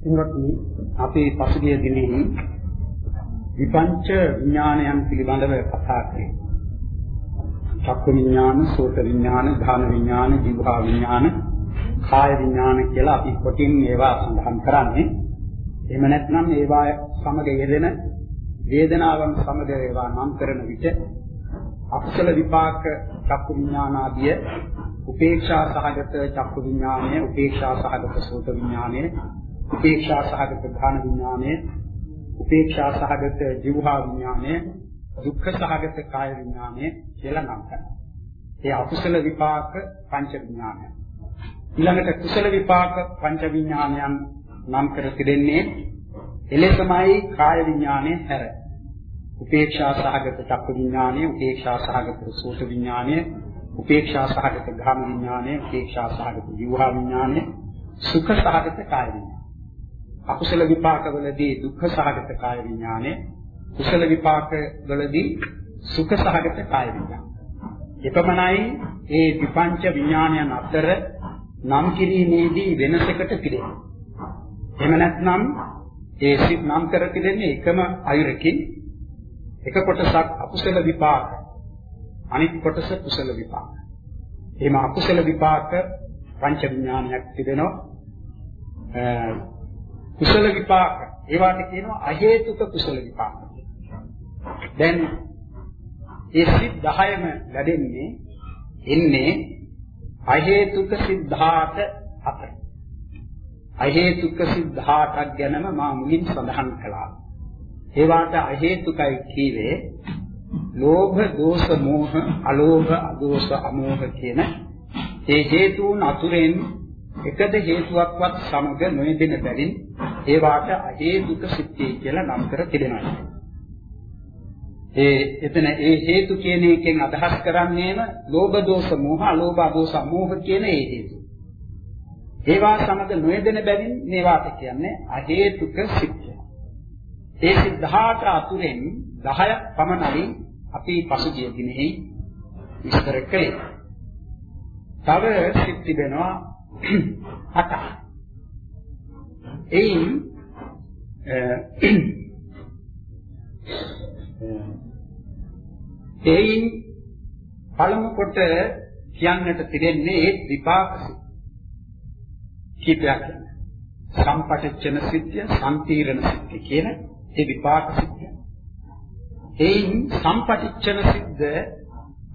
ඉන්වත්නි අපේ පසුගිය දිනෙහි විපංච විඥානයන් පිළිබඳව කතා කළේ. චක්ක විඥාන, සෝත විඥාන, ධාන විඥාන, જીවහා විඥාන, කාය විඥාන කියලා අපි කොටින් ඒවා සඳහන් කරන්නේ. එහෙම නැත්නම් ඒවා සමග යෙදෙන වේදනාවන් සමග ඒවා නම් කරන විට අකුසල විපාක චක්ක විඥානාදිය උපේක්ෂා සහගත චක්ක විඥානය, උපේක්ෂා සහගත සෝත විඥානය, උපේක්ෂා සහගත ධාන විඥානය, උපේක්ෂා සහගත જીවහා විඥානය, දුක්ඛ සහගත කාය විඥානය කියලා නම් කරනවා. ඒ අකුසල විපාක පංච විඥානය. ඊළඟට කුසල විපාක පංච විඥානයන් නම් කර තිබෙන්නේ එලෙසමයි කාය විඥානය හැර. උපේක්ෂා සහගත චක්ක විඥානය, උපේක්ෂා සහගත සෝත විඥානය, උපේක්ෂා සහගත ධම්ම විඥානය, උපේක්ෂා සහගත ජීවහා විඥානය, සුඛ සහගත කාය විඥානය. අකුසල විපාකවලදී දුක්ඛ සහගත කාය විඥානය, කුසල විපාකවලදී සුඛ සහගත කාය විඥානය. එපමණයි ඒ විපංච විඥානයන් අතර නම් කිරීමේදී වෙනසකට පිළිදෙන්නේ. එහෙම නැත්නම් ඒ සිත් නම් කර තිබෙන්නේ එකම අයුරකින් එක කොටසක් අකුසල විපාක අනිත් කොටස කුසල විපාක. එහෙම අකුසල විපාක පංච විඥානයක් තිබෙනවා. කුසල විපාක ඒවට කියනවා අහේතුක කුසල විපාක. දැන් ඒ සිත් 10ම ලැබෙන්නේ එන්නේ අහේතුක සිද්ධාත අතර. අහේතුක සිද්ධාතක් ගැනම මා මුලින් සඳහන් කළා. ඒවාට අහේතුකයි කීවේ ලෝභ, දෝෂ, මෝහ, අලෝභ, අදෝෂ, අමෝහ කියන ඒ හේතුන් අතුරෙන් එකද හේතුවක්වත් සමග නොයෙදෙන බැවින් ඒවාට අහේතුක සිත්තේ කියලා නම් කර තිබෙනවා. ඒ එතන ඒ හේතු කියන එකෙන් අදහස් කරන්නේම ලෝභ දෝෂ මෝහ අලෝභ දෝෂ මෝහ කියන ඒ හේතු. ඒවා සමග නොයෙදෙන බැවින් මේවාට කියන්නේ අහේතුක සිත්ය. ඒ සිද්ධාට අතුරෙන් 10ක් පමණයි අපි පසුගිය දිනෙහි විස්තර කළේ. තව සිත් තිබෙනවා 8ක්. එයින් එයින් පළමු කොට කියන්නට තිරෙන්නේ ඒ විපාක කීපයක් සම්පටිච්ඡන සිත්‍ය සම්තිරණ සිත්‍ය කියන ඒ විපාක සිත්‍ය. එයින් සම්පටිච්ඡන සිද්ද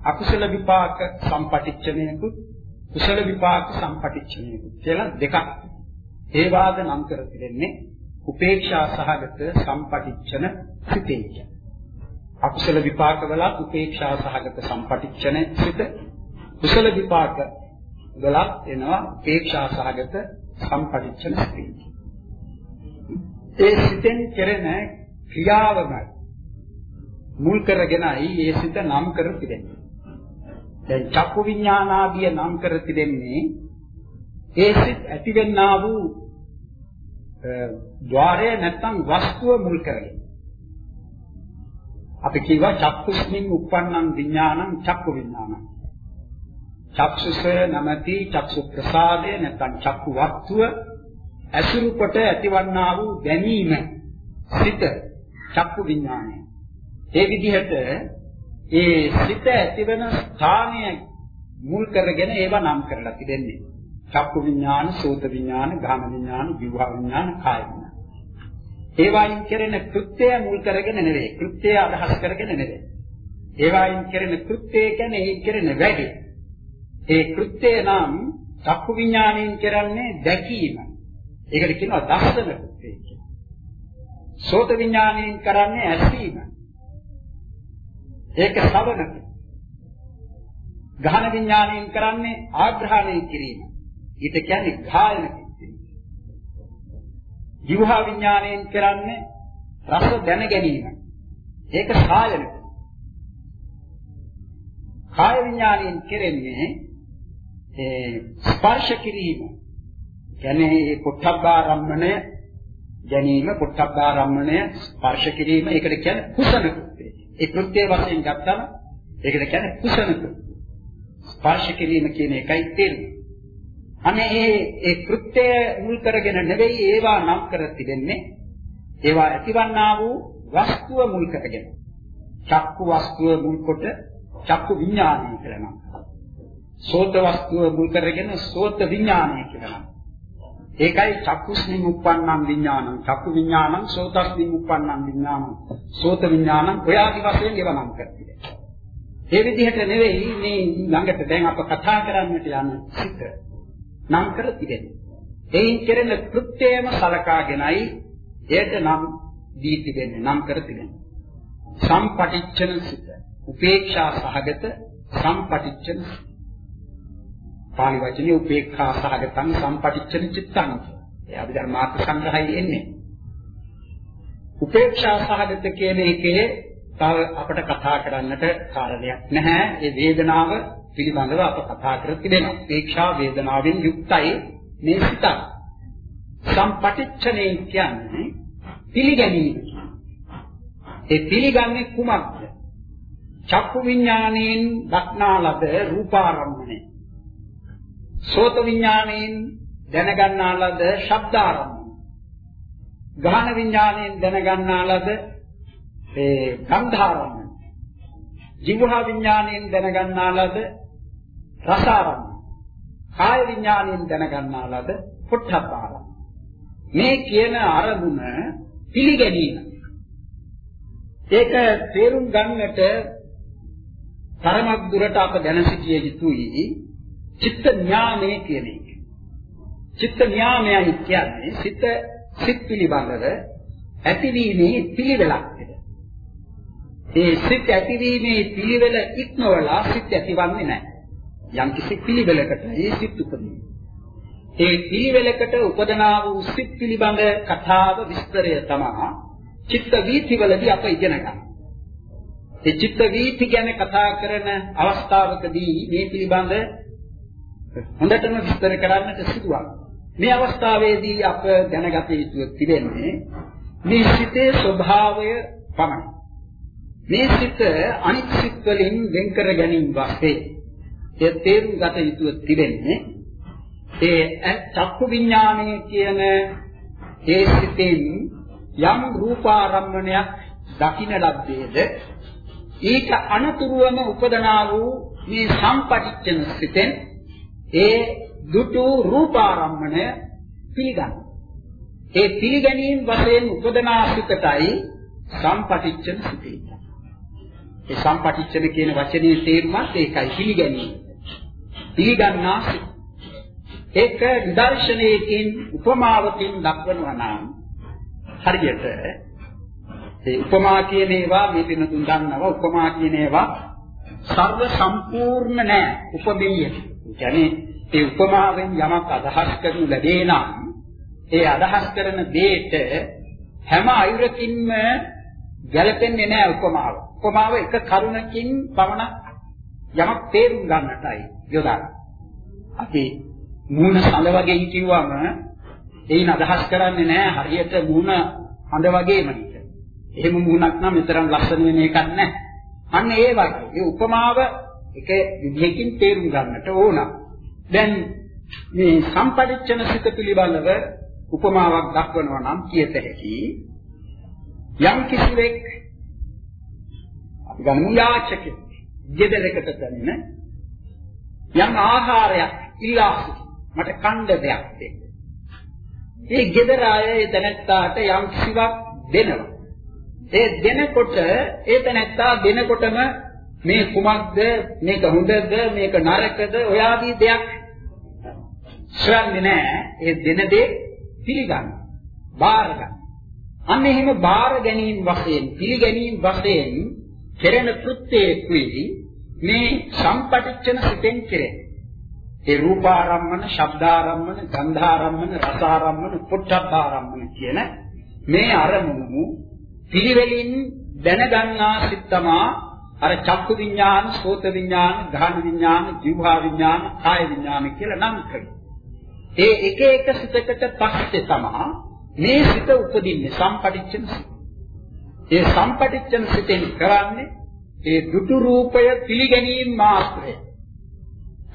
අකුසල විපාක සම්පටිච්ඡනයකුත් කුසල විපාක සම්පටිච්ඡනයකුත් කියලා දෙකක්. ඒ වාද නම් කර තිරෙන්නේ උපේක්ෂා සහගත සම්පටිච්ඡන සිතේ. අකුසල විපාක වලත් උපේක්ෂා සහගත සම්පටිච්ඡන සිත කුසල විපාක වලත් එනවා උපේක්ෂා සහගත සම්පටිච්ඡන සිත. ඒ සිතෙන් කෙරෙන ක්‍රියාවම මුල් කරගෙනයි ඒ සිත නම් කර තිබෙන්නේ. දැන් චක්කු විඥානාදිය නම් කර තිබෙන්නේ ඒ සිත් ඇතිවෙන්නා වූ ద్వාරය නැත්නම් වස්තුව මුල් කරගෙන. අපි කියවා චක්කුස්මින් උප්පන්නං විඥානං චක්කු විඥානං. චක්සුස නැමැති චක්සු ප්‍රසාදය නැත්නම් චක්කු වස්තුව ඇසුරු කොට ඇතිවන්නා වූ දැනීම සිත චක්කු විඥානය. ඒ විදිහට ඒ සිත ඇතිවන ස්ථානය මුල් කරගෙන ඒවා නම් කරලා තිබෙන්නේ. චක්කු විඥාන, සෝත විඥාන, ගාම විඥාන, ජීව විඥාන, කාය විඥාන. ඒවායින් කෙරෙන කෘත්‍යය මුල් කරගෙන නෙවෙයි. කෘත්‍යය අදහස් කරගෙන නෙවෙයි. ඒවායින් කෙරෙන කෘත්‍යය කියන්නේ ඒ කෙරෙන වැඩි. ඒ කෘත්‍යය නම් චක්කු විඥාණයෙන් කරන්නේ දැකීම. ඒකට කියනවා දර්ශන කෘත්‍යය කියලා. සෝත විඥාණයෙන් කරන්නේ ඇසීම. ඒක ශ්‍රවණ. ගහන විඥාණයෙන් කරන්නේ ආග්‍රහණය කිරීම. ඊට කියන්නේ ගායන ජීවහා විඥාණයෙන් කරන්නේ රස දැන ගැනීම. ඒක සායන. කාය විඥාණයෙන් කෙරෙන්නේ ඒ ස්පර්ශ කිරීම. කියන්නේ මේ පොට්ටබ්බාරම්මණය ගැනීම පොට්ටබ්බාරම්මණය ස්පර්ශ කිරීම ඒකට කියන්නේ කුසන කෘත්‍යය. ඒ කෘත්‍ය වශයෙන් ගත්තම ඒකට කියන්නේ කුසන කෘත්‍යය. ස්පර්ශ කිරීම කියන එකයි තේරුම. අනේ ඒ ඒ කෘත්‍ය මුල් කරගෙන නෙවෙයි ඒවා නම් කර තිබෙන්නේ. ඒවා ඇතිවන්නා වූ වස්තුව මුල් කරගෙන. චක්කු වස්තුව මුල් කොට චක්කු විඥානය කියලා නම්. සෝත වස්තුව මුල් කරගෙන සෝත විඥානය කියලා නම්. ඒකයි චක්කුස්මින් උප්පන්නං විඥානං චක්කු විඥානං සෝතස්මින් උප්පන්නං විඥානං සෝත විඥානං ඔය ආදි වශයෙන් ඒවා නම් කරතියි. ඒ විදිහට නෙවෙයි මේ ළඟට දැන් අප කතා කරන්නට යන සිත නම් කර තිබෙන්නේ. එයින් කෙරෙන කෘත්‍යයම සලකාගෙනයි එයට නම් දී තිබෙන්නේ නම් කර තිබෙන්නේ. සම්පටිච්ඡන සිත. උපේක්ෂා සහගත සම්පටිච්ඡන පාලි වචනේ උපේක්ඛා සහගතං සම්පටිච්ඡන චිත්තං. ඒ අභිධර්මාර්ථ සංග්‍රහය එන්නේ. උපේක්ෂා සහගත කියන එකේ තව අපට කතා කරන්නට කාරණයක් නැහැ. ඒ වේදනාව පිළිබඳව අප කතා කර තිබෙනවා. උපේක්ෂා වේදනාවෙන් යුක්තයි මේ සිත. සම්පටිච්ඡනේ කියන්නේ පිළිගැනීම. ඒ පිළිගන්නේ කුමක්ද? චක්කු විඥාණයෙන් දක්නා ලද රූපාරම්මණය. සෝත විඥාණයෙන් දැනගන්නා ලද ශබ්දාරම්මණය. ගාහන විඥාණයෙන් දැනගන්නා ලද ඒ ගන්ධාරම්මණය. ජීවහා විඥාණයෙන් දැනගන්නා ලද රසාරම්මණය. කාය විඥාණයෙන් දැනගන්නා ලද පුට්ඨපාරම්මණය. මේ කියන අරමුණ පිළිගැනීම. ඒක තේරුම් ගන්නට තරමක් දුරට අප දැන සිටිය යුතුයි චිත්ත ඥානය කියන එක. චිත්ත ඥානයයි කියන්නේ සිත සිත් පිළිබඳව ඇතිවීමේ පිළිවෙලක්. ඒ සිත් ඇතිවීමේ පිළිවෙල ඉක්මවලා සිත් ඇතිවන්නේ නැහැ. යම් කිසි පිළිවෙලකට ඒ සිත් උපදිනවා. ඒ පිළිවෙලකට උපදනා වූ සිත් පිළිබඳ කතාව විස්තරය තමයි චිත්ත වීතිවලදී අප ඉගෙන ගන්න. ඒ චිත්ත වීති ගැන කතා කරන අවස්ථාවකදී මේ පිළිබඳ හොඳටම විස්තර කරන්නට සිදුවක්. මේ අවස්ථාවේදී අප දැනගත යුතු තිබෙන්නේ මේ සිතේ ස්වභාවය පමණයි. මේ සිත අනිත් සිත් වලින් වෙන් කර ගැනීම වාසේ ඒ තේරුම් ගත යුතු තිබෙන්නේ ඒ චක්කු විඥානය කියන ඒ සිතෙන් යම් රූපාරම්මණයක් දකින්න ලද්දේද ඊට අනතුරුවම උපදනා වූ මේ සම්පටිච්ඡන සිතෙන් ඒ දුටු රූපාරම්මණය පිළිගන්න. ඒ පිළිගැනීම වශයෙන් උපදනා සිතටයි සම්පටිච්ඡන සිතේ. ඒ සම්පටිච්ඡන කියන වචනේ තේරුමත් ඒකයි පිළිගැනීම. පිළිගන්නා සිත. ඒක නිදර්ශනයකින් උපමාවකින් දක්වනවා නම් හරියට ඒ උපමා කියන ඒවා මේ පින තුන් දන්නවා උපමා කියන ඒවා සර්ව සම්පූර්ණ නෑ උපමේය. කියන්නේ ඒ උපමාවෙන් යමක් අදහස් කරනු ලැබේ නම් ඒ අදහස් කරන දෙයට හැම අයුරකින්ම ගැලපෙන්නේ නෑ උපමාව. උපමාව එක කරුණකින් පමණ යමක් තේරුම් ගන්නටයි යොදන්නේ. අපි මූණ සඳ වගේ හිතුවම එයින් අදහස් කරන්නේ නැහැ හරියට මූණ හඳ වගේම නේද. එහෙම මූණක් නම් මෙතරම් ලස්සන වෙන එකක් නැහැ. අන්න ඒ වගේ. ඒ උපමාව එක විදිහකින් තේරුම් ගන්නට ඕන. දැන් මේ සම්පරිච්ඡන සිත පිළිබඳව උපමාවක් දක්වනවා නම් කියත හැකි යම් කිසිවෙක් අපි ගමු යාචකෙක් ගෙදරකට පැමිණ යම් ආහාරයක් ඉල්ලා මට කන්න දෙයක් දෙන්න. ඒ ගෙදර අය ඒ තැනැත්තාට යම් කිසිවක් දෙනවා. ඒ දෙනකොට ඒ තැනැත්තා දෙනකොටම මේ කුමක්ද මේක හොඳද මේක නරකද ඔය ආදී දෙයක් ශ්‍රන්නේ නැහැ. ඒ දෙන දේ පිළිගන්න. බාර ගන්න. අන්න එහෙම බාර ගැනීම වශයෙන් පිළිගැනීම වශයෙන් කෙරෙන කෘත්‍යයේදී මේ සම්පටිච්ඡන සිතෙන් කෙරේ. ඒ රූපාරම්මන, ශබ්දාරම්මන, ගන්ධාරම්මන, රසාරම්මන, පොට්ටබ්බාරම්මන කියන මේ අරමුණු පිළිවෙලින් දැනගන්නා සිත් තමා අර චක්කු විඥාන, සෝත විඥාන, ගාහන විඥාන, ජීවහා විඥාන, කාය විඥාන කියලා නම් කරනවා. ඒ එක එක සිතකට පස්සේ තමා මේ සිත උපදින්නේ සම්පටිච්ඡන සිත. ඒ සම්පටිච්ඡන සිතෙන් කරන්නේ ඒ දුටු රූපය පිළිගැනීම මාත්‍රය.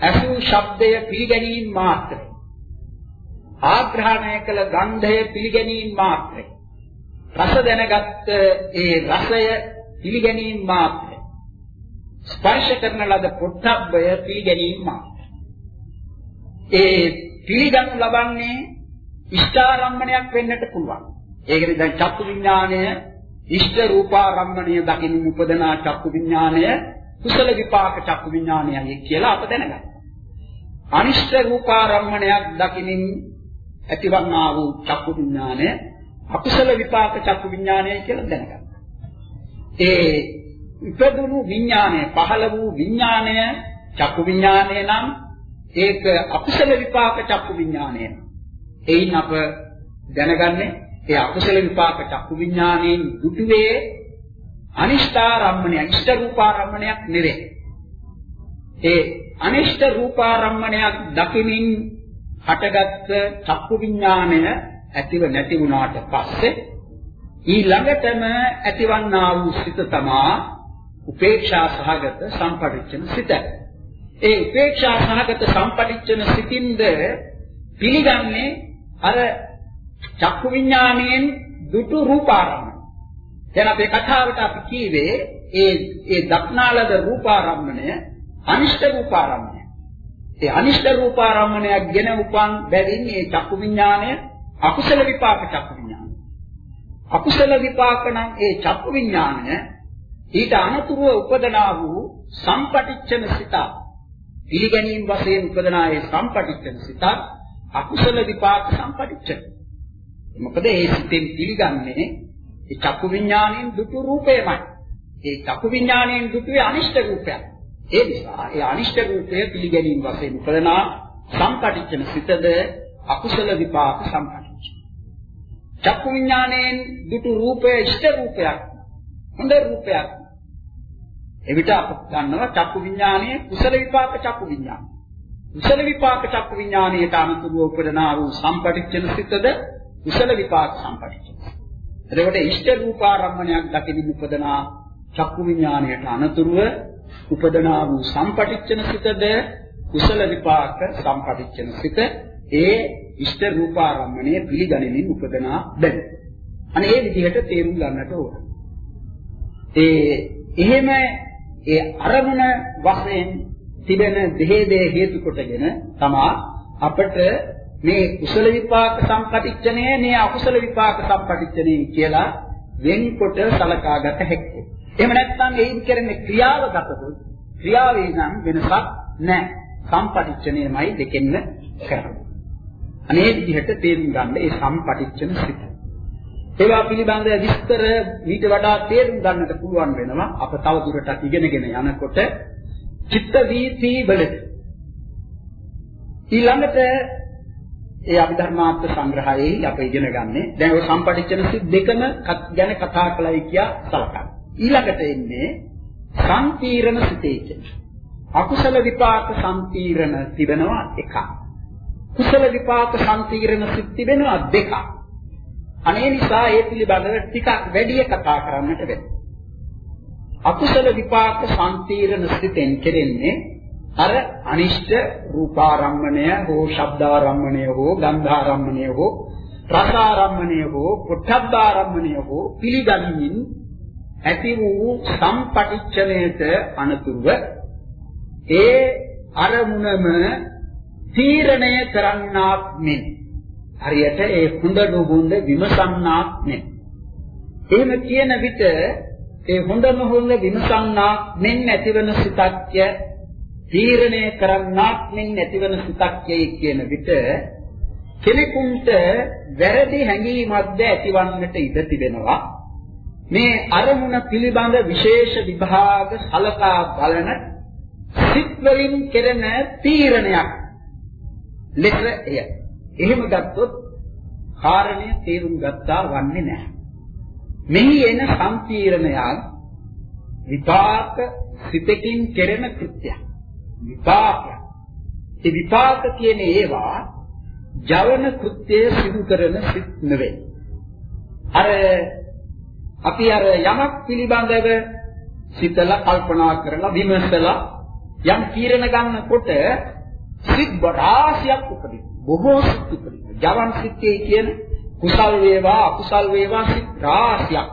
අසු ශබ්දය පිළිගැනීම මාත්‍රය. ආග්‍රහණය කළ ගන්ධය පිළිගැනීම මාත්‍රයි. රස දැනගත් ඒ රසය පිළිගැනීම මාත්‍රයි. ස්පර්ශ කරන ලද පොට්ටබ්බය පිළිගැනීම මාත්‍රයි. ඒ පිළිගනු ලබන්නේ ඉෂ්ඨාරම්මණයක් වෙන්නට පුළුවන්. ඒකනේ දැන් චක්කු විඥාණය ඉෂ්ඨ රූපාරම්මණය දකින්න උපදන චක්කු විඥාණය කුසල විපාක චක්කු විඥානයයි කියලා අප දැනගන්නවා. අනිෂ්ඨ රූපාරම්මණයක් දකිනින් ඇතිවන්නා වූ චක්කු විඥානය අකුසල විපාක චක්කු විඥානයයි කියලා දැනගන්නවා. ඒ ඉපදුණු විඥානය පහළ වූ විඥානය චක්කු විඥානය නම් ඒක අකුසල විපාක චක්කු විඥානය. එයින් අප දැනගන්නේ ඒ අකුසල විපාක චක්කු විඥානයෙන් දුටුවේ අනිෂ්ඨාරම්මණය ඉෂ්ඨ රූපාරම්මණයක් නෙවේ. ඒ අනිෂ්ඨ රූපාරම්මණයක් දකිමින් හටගත්ත චක්කු විඥානය ඇතිව නැති වුණාට පස්සේ ඊළඟටම ඇතිවන්නා වූ සිත තමා උපේක්ෂා සහගත සම්පටිච්ඡන සිත. ඒ උපේක්ෂා සහගත සම්පටිච්ඡන සිතින්ද පිළිගන්නේ අර චක්කු විඥාණයෙන් දුටු රූපාරම්මණය. දැන් අපේ කතාවට අපි කීවේ ඒ ඒ දක්නාලද රූපාරම්මණය අනිෂ්ඨ රූපාරම්මණය. ඒ අනිෂ්ඨ රූපාරම්මණයක් ගෙන උපන් බැවින් මේ චක්කු විඥාණය අකුසල විපාක චක්කු විඥානය. අකුසල විපාක නම් ඒ චක්කු විඥානය ඊට අනතුරුව උපදනා වූ සම්පටිච්ඡන සිත පිළිගැනීම වශයෙන් උපදනා ඒ සම්පටිච්ඡන සිත අකුසල විපාක සම්පටිච්ඡන. මොකද ඒ සිතෙන් පිළිගන්නේ ඒ චක්කු විඥාණයෙන් දුටු රූපයමයි. ඒ චක්කු විඥාණයෙන් දුටුවේ අනිෂ්ඨ රූපයක්. ඒ නිසා ඒ අනිෂ්ඨ රූපය පිළිගැනීම වශයෙන් උපදනා සම්පටිච්ඡන සිතද අකුසල විපාක සම්පටිච්ඡන. චක්කු විඥාණයෙන් දුටු රූපය ඉෂ්ඨ රූපයක්. හොඳ රූපයක්. එවිට අප ගන්නවා චක්කු විඥානයේ කුසල විපාක චක්කු විඥාන. කුසල විපාක චක්කු විඥානයට අනුතුරුව උපදනා වූ සම්පටිච්ඡන සිතද කුසල විපාක සම්පටිච්ඡන. එතකොට ඉෂ්ඨ රූපාරම්මණයක් දකින්න උපදනා චක්කු විඥානයට අනුතුරුව උපදනා වූ සම්පටිච්ඡන සිතද කුසල විපාක සම්පටිච්ඡන සිත ඒ ඉෂ්ඨ රූපාරම්මණය පිළිගැනීමෙන් උපදනා බැරි. අනේ ඒ විදිහට තේරුම් ගන්නට ඕන. ඒ එහෙම ඒ අරමුණ වශයෙන් තිබෙන දෙහෙදේ හේතු කොටගෙන තමා අපට මේ කුසල විපාක සම්පටිච්ඡනය මේ අකුසල විපාක සම්පටිච්ඡනය කියලා වෙන්කොට සලකාගත හැකියි. එහෙම නැත්නම් එයින් කරන ක්‍රියාව ගතොත් ක්‍රියාවේ නම් වෙනසක් නැහැ. සම්පටිච්ඡනයමයි දෙකෙන්න කරන්නේ. අනේ විදිහට තේරුම් ගන්න ඒ සම්පටිච්ඡන සිත. ඒවා පිළිබඳ විස්තර ඊට වඩා තේරුම් ගන්නට පුළුවන් වෙනවා අප තව දුරටත් ඉගෙනගෙන යනකොට චිත්ත වීති වලට. ඊළඟට ඒ අභිධර්මාර්ථ සංග්‍රහයේ අප ඉගෙන ගන්නේ දැන් ඔය සම්පටිච්ඡන සිත් දෙකම ගැන කතා කළයි කියා සලකන්න. ඊළඟට එන්නේ සම්පීරණ සිතේ කියන. අකුසල විපාක සම්පීරණ තිබෙනවා එකක්. කුසල විපාක සම්පීරණ සිත් තිබෙනවා දෙකක්. අනේ නිසා ඒ පිළිබඳව ටිකක් වැඩි කතා කරන්නට වෙනවා. අකුසල විපාක සම්පීරණ සිතෙන් කෙරෙන්නේ අර අනිෂ්ට රූපාරම්මණය හෝ ශබ්දාරම්මණය හෝ ගන්ධාරම්මණය හෝ රසාරම්මණය හෝ පොට්ටබ්බාරම්මණය හෝ පිළිගනිමින් ඇති වූ සම්පටිච්ඡනයට අනතුරුව ඒ අරමුණම තීරණය කරන්නාක් මෙන්. හරියට ඒ හොඳ නුඹුඳ විමසන්නාක් මෙන්. එහෙම කියන විට ඒ හොඳම හොඳ විමසන්නාක් මෙන් ඇතිවන සිතක්ය තීරණය කරන්නාක් මෙන් ඇතිවන සිතක්යයි කියන විට කෙනෙකුට වැරදි හැඟීමක්ද ඇතිවන්නට ඉඩ තිබෙනවා මේ අරමුණ පිළිබඳ විශේෂ විභාග සලකා බලන සිත් වලින් කෙරෙන තීරණයක් ලෙස එය. එහෙම ගත්තොත් කාරණය තේරුම් ගත්තා වන්නේ නැහැ. මෙහි එන සම්පීර්ණයක් විපාක සිතකින් කෙරෙන කෘත්‍යයක්. විපාකයක්. ඒ විපාක කියන ඒවා ජවන කෘත්‍ය සිදු කරන සිත් නෙවෙයි. අර අපි අර යමක් පිළිබඳව සිතලා කල්පනා කරලා විමසලා යම් තීරණ ගන්නකොට සිත් රාශියක් උපදින. බොහෝ සිත් ඉපදිනවා. ජවන් සිත්තේ කියන කුසල් වේවා අකුසල් වේවා සිත් රාශියක්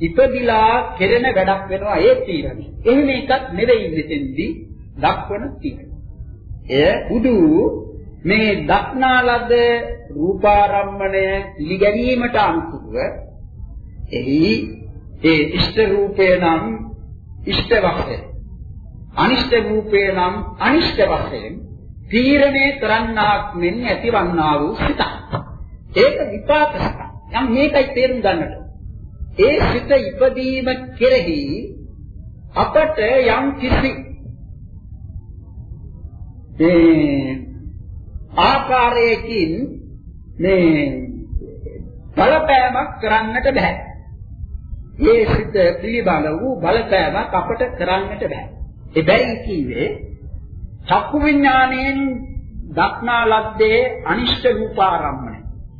ඉපදිලා කෙරෙන වැඩක් වෙනවා ඒ තීරණය. එහෙම එකක් නෙවෙයි මෙතෙන්දී දක්වන තීරණය. එය උදු මේ දක්නා ලද රූපාරම්මණය පිළිගැනීමට අනුකූලව එහි ඒ ඉෂ්ට රූපය නම් ඉෂ්ට වශයෙන් අනිෂ්ට රූපය නම් අනිෂ්ට වශයෙන් තීරණය කරන්නාක් මෙන් ඇතිවන්නා වූ සිත. ඒක විපාක සිත. යම් මේකයි තේරුම් ගන්නට. ඒ සිත ඉපදීම කෙරෙහි අපට යම් කිසි මේ ආකාරයකින් මේ බලපෑමක් කරන්නට බෑ. මේ සිත පිළිබඳ වූ බලපෑමක් අපට කරන්නට බෑ. ඒ බැරි කීවේ චක්කු විඥාණයෙන් දක්නා ලද්දේ අනිෂ්ට රූපාරම්මණය.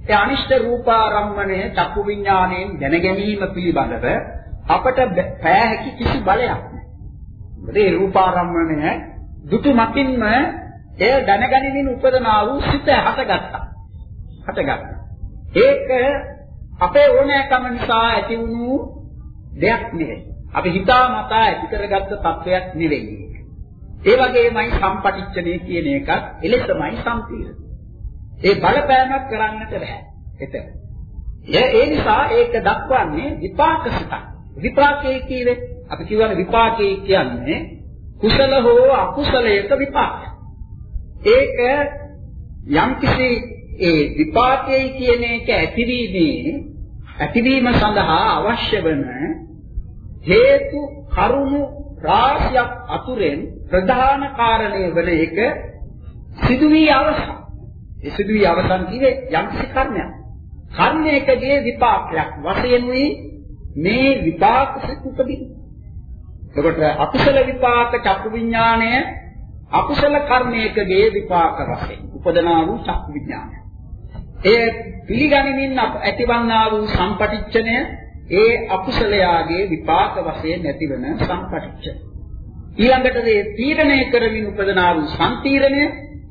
ඒ අනිෂ්ට රූපාරම්මණය චක්කු විඥාණයෙන් දැන ගැනීම පිළිබඳව අපට පෑ හැකි කිසි බලයක් නැහැ. ඒ රූපාරම්මණය දුටු මතින්ම එය දැනගැනීමෙන් උපදනා වූ සිත හටගත්තා. හටගත්තා. ඒක අපේ ඕනෑකම නිසා ඇති වුණු දෙයක් නෙවෙයි. අපි හිතාමතා ඇති කරගත්ත තත්වයක් නෙවෙයි. ඒ වගේමයි සම්පටිච්ඡනේ කියන එකත් එලෙසමයි සම්පීර්ණ. ඒ බලපෑමක් කරන්නට බෑ. එතන. ඒ නිසා ඒක දක්වන්නේ විපාක සිතක්. විපාකයේ කියවේ අපි කියවන විපාකයේ කියන්නේ කුසල හෝ අකුසලයක විපාකයක්. ඒක යම්කිසි ඒ විපාකයේ කියන එක ඇතිවීමේ ඇතිවීම සඳහා අවශ්‍ය වන හේතු කරුණු රාශියක් අතුරෙන් ප්‍රධාන කාරණය වන එක සිදු වී අවසන්. ඒ සිදු වී අවසන් කියේ යම්කිසි කර්මයක්. කර්මයකගේ විපාකයක් වශයෙන් වී මේ විපාක සිත් උපදින. එතකොට අකුසල විපාක චක්කු විඥාණය අකුසල කර්මයකගේ විපාක වශයෙන් උපදනා වූ චක්කු විඥානය. ඒ පිළිගනිමින් ඇතිවන්නා වූ සම්පටිච්ඡනය ඒ අකුසලයාගේ විපාක වශයෙන් ඇතිවන සම්පටිච්ඡන. ඊළඟට මේ තීරණය කරමින් උපදනා වූ සම්තීරණය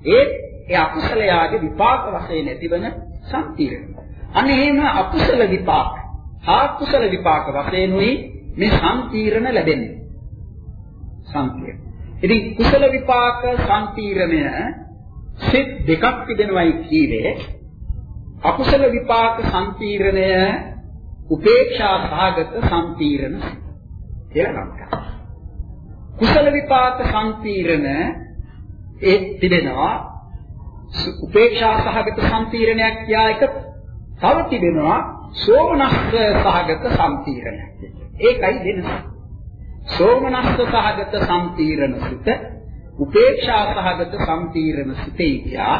ඒ ඒ අකුසලයාගේ විපාක වශයෙන් ඇතිවන සම්තීරණය. අනේ එහෙම අකුසල විපාක, හා කුසල විපාක වශයෙන් උයි මේ සම්තීරණ ලැබෙන්නේ. සම්තීරණ. ඉතින් කුසල විපාක සම්පීරණය සිත් දෙකක් තිබෙනවයි කීවේ අකුසල විපාක සම්පීරණය උපේක්ෂා සහගත සම්පීරණ කියලා නම් කරා. කුසල විපාක සම්පීරණ ඒ තිබෙනවා උපේක්ෂා සහගත සම්පීරණයක් කියා එක තව තිබෙනවා සෝමනස්ස සහගත සම්පීරණයක්. ඒකයි වෙනස. සෝමනස්ස සහගත සම්තීරණ සිත උපේක්ෂා සහගත සම්තීරණ සිතේ කියා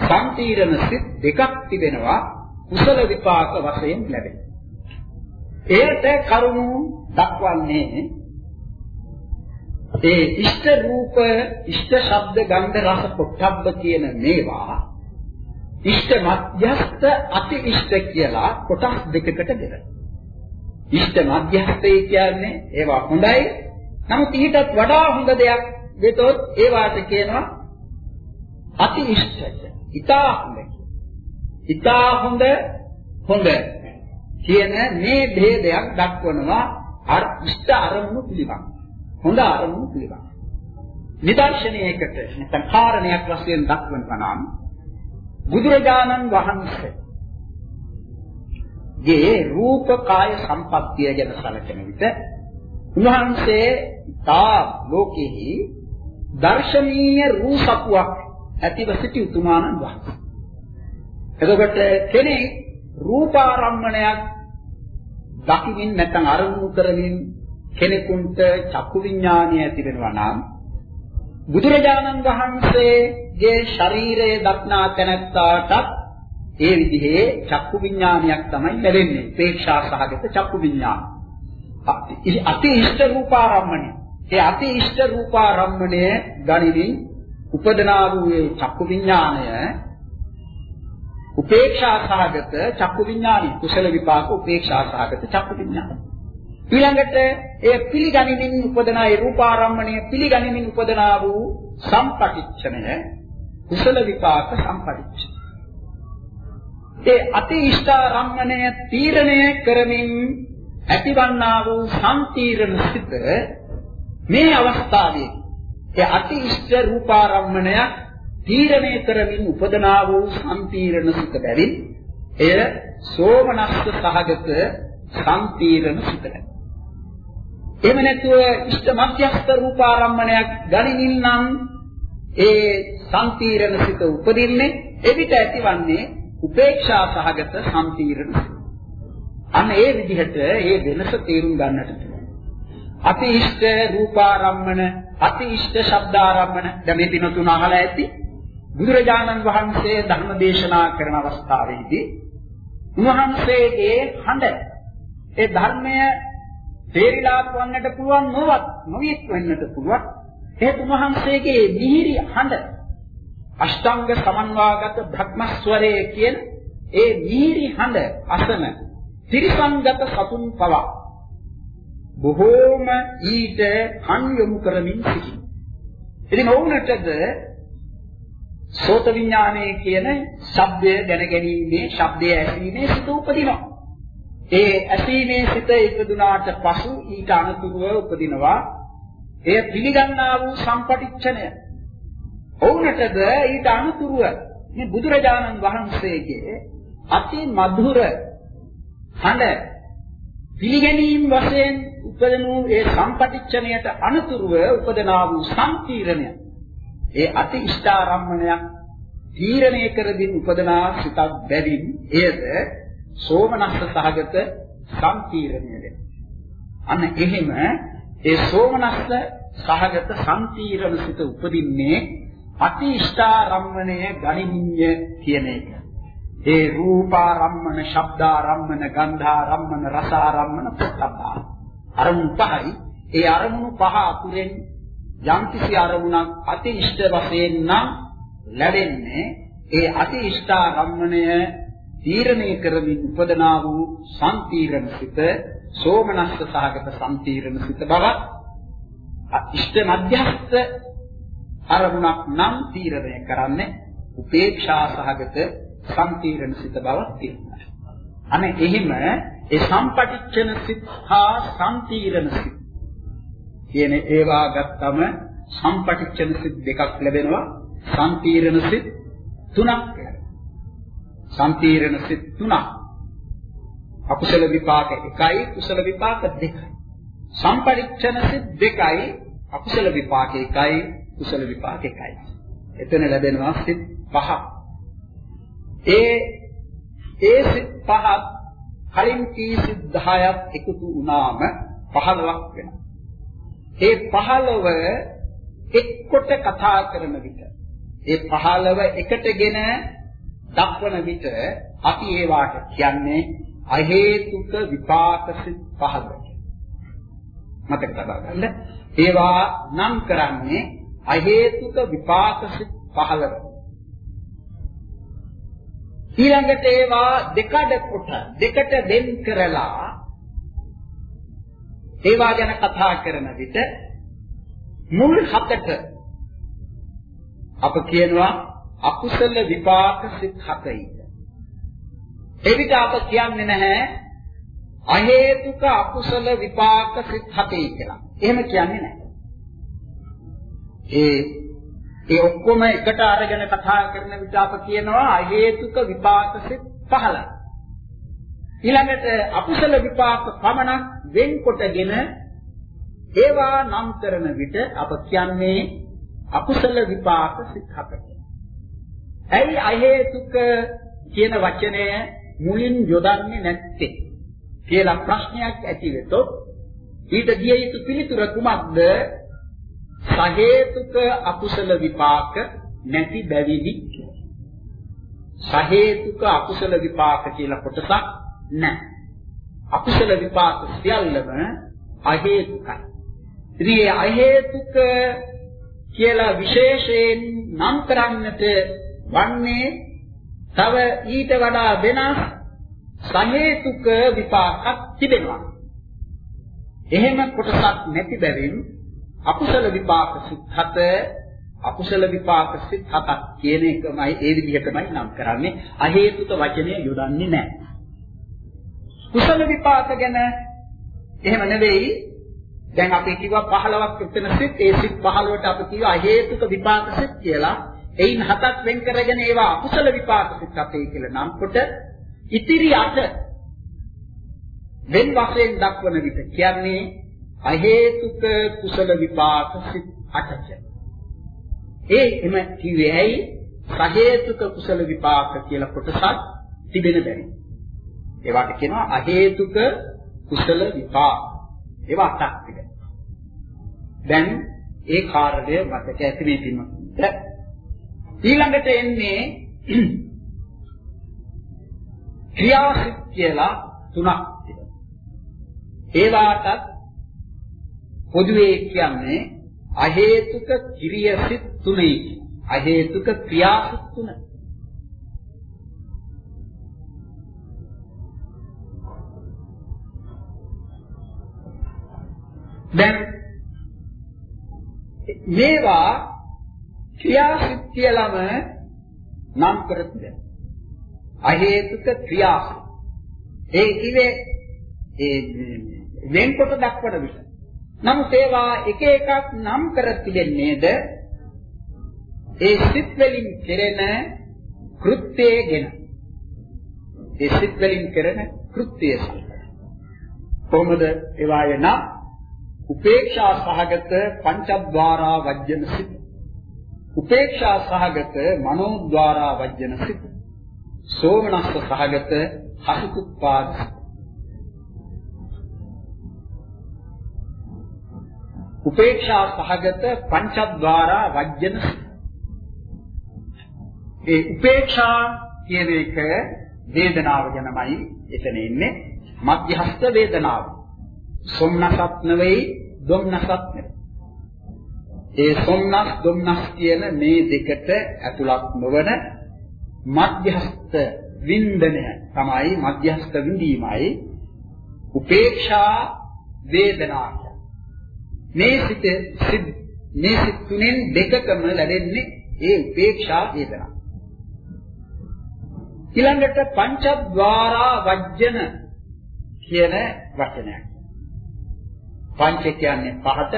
සම්තීරණ සිත් දෙකක් තිබෙනවා කුසල විපාක වශයෙන් ලැබෙන. එයට කරුණු දක්වන්නේ ඒ ඉෂ්ට රූප, ඉෂ්ට ශබ්ද, ගන්ධ, රස, පොට්ටබ්බ කියන මේවා ඉෂ්ට මධ්‍යස්ත, අති ඉෂ්ට කියලා කොටස් දෙකකට බෙදෙනවා. ඉෂ්ට මධ්‍යස්ථය කියන්නේ ඒවා හොඳයි. නමුත් ඊටත් වඩා හොඳ දෙයක් වෙතොත් ඒවාට කියනවා අති ඉෂ්ටය. ඊටා හොඳ. ඊටා හොඳ හොඳ කියන මේ ભેදයක් දක්වනවා අර ඉෂ්ට අරමුණු පිළිබඳ. හොඳ අරමුණු පිළිබඳ. නිදර්ශනයකට නැත්නම් කාරණයක් වශයෙන් දක්වනවා නම් බුදුරජාණන් වහන්සේ ගේ රූප කාය සම්පත්තිය ගැන සැලකෙන විට උන්වහන්සේ තා ලෝකෙහි දර්ශනීය රූපකුවක් ඇතිව සිටි උතුමාණන් වහන්සේ. එතකොට කෙනෙක් රූපාරම්මණයක් දකිමින් නැත්නම් අරමුණු කරමින් කෙනෙකුට චක්කු විඥානය ඇති වෙනවා නම් බුදුරජාණන් වහන්සේගේ ශරීරයේ දක්නා තැනැත්තාටත් ඒ විදිහේ චක්කු විඥානයක් තමයි ලැබෙන්නේ. ප්‍රේක්ෂා සහගත චක්කු විඥාන. අති ඉෂ්ට රූපාරම්මණය. ඒ අති ඉෂ්ට රූපාරම්මණය ගනිමින් උපදනා වූ ඒ චක්කු විඥානය උපේක්ෂා සහගත චක්කු විඥානයි. කුසල විපාක උපේක්ෂා සහගත චක්කු විඥානයි. ඊළඟට ඒ පිළිගනිමින් උපදනා ඒ රූපාරම්මණය පිළිගනිමින් උපදනා වූ සම්පටිච්ඡනය කුසල විපාක සම්පටිච්ඡන ඒ අතිෂ්ඨාරම්මණය තීරණය කරමින් ඇතිවන්නා වූ සම්තීරණ සිත මේ අවස්ථාවේ ඒ අතිෂ්ඨ රූපාරම්මණයක් තීරණය කරමින් උපදනා වූ සම්තීරණ සිත බැවින් එය සෝමනස්ස සහගත සම්තීරණ සිතයි. එහෙම නැතුව ඉෂ්ඨ මධ්‍යස්ථ රූපාරම්මණයක් ගනිමින් නම් ඒ සම්තීරණ සිත උපදින්නේ එවිට ඇතිවන්නේ උපේක්ෂා සහගත සම්තීරණ සිත. අන්න ඒ විදිහට ඒ වෙනස තේරුම් ගන්නට අති ඉෂ්ඨ රූපාරම්මන අති ඉෂ්ඨ ශබ්දාරම්මන. දැන් මේ දින තුන අහලා ඇති. බුදුරජාණන් වහන්සේ ධර්ම දේශනා කරන අවස්ථාවේදී උන්වහන්සේගේ හඬ ඒ ධර්මය තේරිලා වන්නට පුළුවන් නොවත් නොවිත් වෙන්නට පුළුවන්. ඒ උන්වහන්සේගේ මිහිරි හඬ අෂ්ටාංග සමන්වාගත භක්මස්වරයේ කියන ඒ මිහිරි හඬ අසන ත්‍රිසංගත සතුන් පවා බොහෝම ඊට කන් යොමු කරමින් සිටිනවා. ඉතින් ඔවුන්ටද සෝත විඥානයේ කියන ශබ්දය දැනගැනීමේ ශබ්දය ඇසීමේ සිත උපදිනවා. ඒ ඇසීමේ සිත ඉපදුනාට පසු ඊට අනුතුරුව උපදිනවා. එය පිළිගන්නා වූ සම්පටිච්ඡනය. ඔවුන්ටද ඊට අනුතුරුව මේ බුදුරජාණන් වහන්සේගේ අති මధుර හඬ පිළිගැනීම් වශයෙන් උපදනු ඒ සම්පටිච්ඡනයට අනුතුරුව උපදනා වූ සම්පීරණය ඒ අති ඉෂ්ඨාරම්මණයක් තීරණය කරමින් උපදනා සිතක් බැවින් එයද සෝමනස්ස සහගත සම්පීරණයද අන්න එහෙම ඒ සෝමනස්ස සහගත සම්පීරණ සිත උපදින්නේ අති ඉෂ්ඨාරම්මණය ගණින්ය කියන එක ඒ රූපාරම්මන, ශබ්දාරම්මන, ගන්ධාරම්මන, රසාරම්මන, පොට්ටබ්බා. අරමුණු පහයි. ඒ අරමුණු පහ අතුරෙන් යම්කිසි අරමුණක් අති ඉෂ්ට වශයෙන් නම් ලැබෙන්නේ ඒ අති ඉෂ්ඨාරම්මණය තීරණය කරමින් උපදනා වූ සම්තීරණ සිත සෝමනස්ස සහගත සම්තීරණ සිත බවත් ඉෂ්ඨ මධ්‍යස්ථ අරමුණක් නම් තීරණය කරන්නේ උපේක්ෂා සහගත සම්පීර්ණ සිත බවක් තියෙනවා. අනේ එහෙම ඒ සම්පටිච්ඡන සිත් හා සම්පීර්ණ සිත් කියන ඒවා ගත්තම සම්පටිච්ඡන සිත් දෙකක් ලැබෙනවා. සම්පීර්ණ සිත් තුනක් ලැබෙනවා. සම්පීර්ණ සිත් තුනක්. අකුසල විපාක එකයි කුසල විපාක දෙකයි. සම්පරිච්ඡන සිත් දෙකයි අකුසල විපාක එකයි කුසල විපාක එකයි. එතන ලැබෙනවා සිත් පහක්. ඒ ඒ සිත් පහත් කලින් කී සිත් 10ක් එකතු වුණාම 15ක් වෙනවා. ඒ 15 එක්කොට කතා කරන විට ඒ 15 එකටගෙන දක්වන විට අපි ඒවාට කියන්නේ අහේතුක විපාක සිත් 15. මතක තබා ගන්න. ඒවා නම් කරන්නේ අහේතුක විපාක සිත් 15. ඊළඟට ඒවා දෙකඩ කොට දෙකට වෙන් කරලා ඒවා ගැන කතා කරන විට මුල් හතට අප කියනවා අකුසල විපාක සිත් හතයි. එවිට අප කියන්නේ නැහැ අහේතුක අකුසල විපාක සිත් හතයි කියලා. එහෙම කියන්නේ නැහැ. ඒ ඒ ඔක්කොම එකට අරගෙන කතා කරන විට අප කියනවා හේතුක විපාක සිත් 15. ඊළඟට අකුසල විපාක පමණක් වෙන්කොටගෙන ඒවා නම් කරන විට අප කියන්නේ අකුසල විපාක සිත් 7. ඇයි අහේතුක කියන වචනය මුලින් යොදන්නේ නැත්තේ කියලා ප්‍රශ්නයක් ඇති වෙතොත් ඊට දිය යුතු පිළිතුර කුමක්ද සහේතුක අකුසල විපාක නැති බැවිනි සහේතුක අකුසල විපාක කියලා කොටසක් නැහැ. අකුසල විපාක සියල්ලම අහේතුකයි. ඉතින් අහේතුක කියලා විශේෂයෙන් නම් කරන්නට වන්නේ තව ඊට වඩා වෙනස් සහේතුක විපාකක් තිබෙනවා. එහෙම කොටසක් නැති බැවින් අකුසල විපාක සිත් හත අකුසල විපාක සිත් හතක් කියන එකමයි ඒ විදිහටමයි නම් කරන්නේ. අහේතුක වචනය යොදන්නේ නැහැ. කුසල විපාක ගැන එහෙම නෙවෙයි. දැන් අපි කිව්වා 15ක් උත්තන සිත් ඒ සිත් 15ට අපි කිව්වා අහේතුක විපාක සිත් කියලා. එයින් හතක් වෙන් කරගෙන ඒවා අකුසල විපාක සිත් අපේ කියලා නම් කොට ඉතිරි අට වෙන වශයෙන් දක්වන විට කියන්නේ අහේතුක කුසල විපාක සිත් අටක. ඒ එම කිව්වේ ඇයි? සහේතුක කුසල විපාක කියලා කොටසක් තිබෙන බැරි. ඒවට කියනවා අහේතුක කුසල විපාක. ඒවා අටක් තිබෙනවා. දැන් ඒ කාර්යය මතක ඇති මේ පින්වත්ට ඊළඟට එන්නේ ක්‍රියාසිට කියලා තුනක් තිබෙනවා. ඒවාටත් පොදුවේ කියන්නේ අහේතුක කිරියසිට තුනයි. අහේතුක ක්‍රියාසිට තුන. දැන් මේවා ක්‍රියාසිට කියලාම නම් කරත් අහේතුක ක්‍රියාසිට ඒ කිවේ ඒ වෙන්කොට දක්වන විදිහ. නමුත් ඒවා එක එකක් නම් කර තිබෙන්නේද? ඒ සිත් වලින් කෙරෙන කෘත්‍යයෙන් ඒ සිත් වලින් කෙරෙන කෘත්‍යය. කොහොමද ඒවායේ නම් උපේක්ෂා සහගත පංචද්වාරා වජ්ජන සිත්. උපේක්ෂා සහගත මනෝද්වාරා වජ්ජන සිත්. සෝමනස්ස සහගත හසුකුප්පාද උපේක්ෂා සහගත පංචද්වාරා වජ්ජන. ඒ උපේක්ෂා කියන එක වේදනාව ගැනමයි එතන ඉන්නේ. මධ්‍යස්ථ වේදනාව. සොම්නසත් නෙවෙයි දුම්නසත් නෙවෙයි. ඒ සොම්නස් දුම්නස් කියන මේ දෙකට ඇතුළත් නොවන මධ්‍යස්ථ වින්දනය තමයි මධ්‍යස්ථ විඳීමයි. උපේක්ෂා වේදනාව මේ සිත මේ සිත් තුනෙන් දෙකකම ලැබෙන්නේ ඒ උපේක්ෂා වේදනා. ඊළඟට පංචද්වාරා වජ්ජන කියන වචනයක්. පංච කියන්නේ පහට,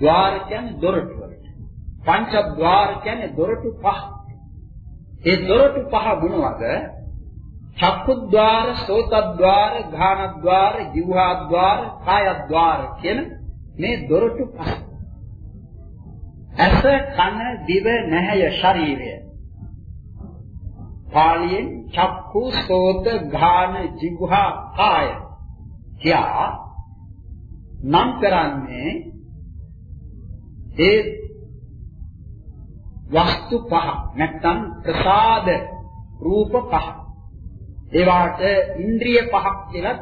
ద్వාර කියන්නේ දොරටු වලට. පංචද්වාර කියන්නේ දොරටු පහ. ඒ දොරටු පහ මොනවද? චක්කුද්්වාර, සෝතද්්වාර, ඝානද්්වාර, ජීවහද්්වාර, කායද්්වාර කියන මේ දොරටු පහ. ඇස කන දිව නැහැය ශරීරය. පාලියෙන් චක්කු සෝත ඝාන ජිවහා කාය. කියා නම් කරන්නේ ඒ වස්තු පහ නැත්නම් ප්‍රසාද රූප පහ ඒවාට ඉන්ද්‍රිය පහක් කියලා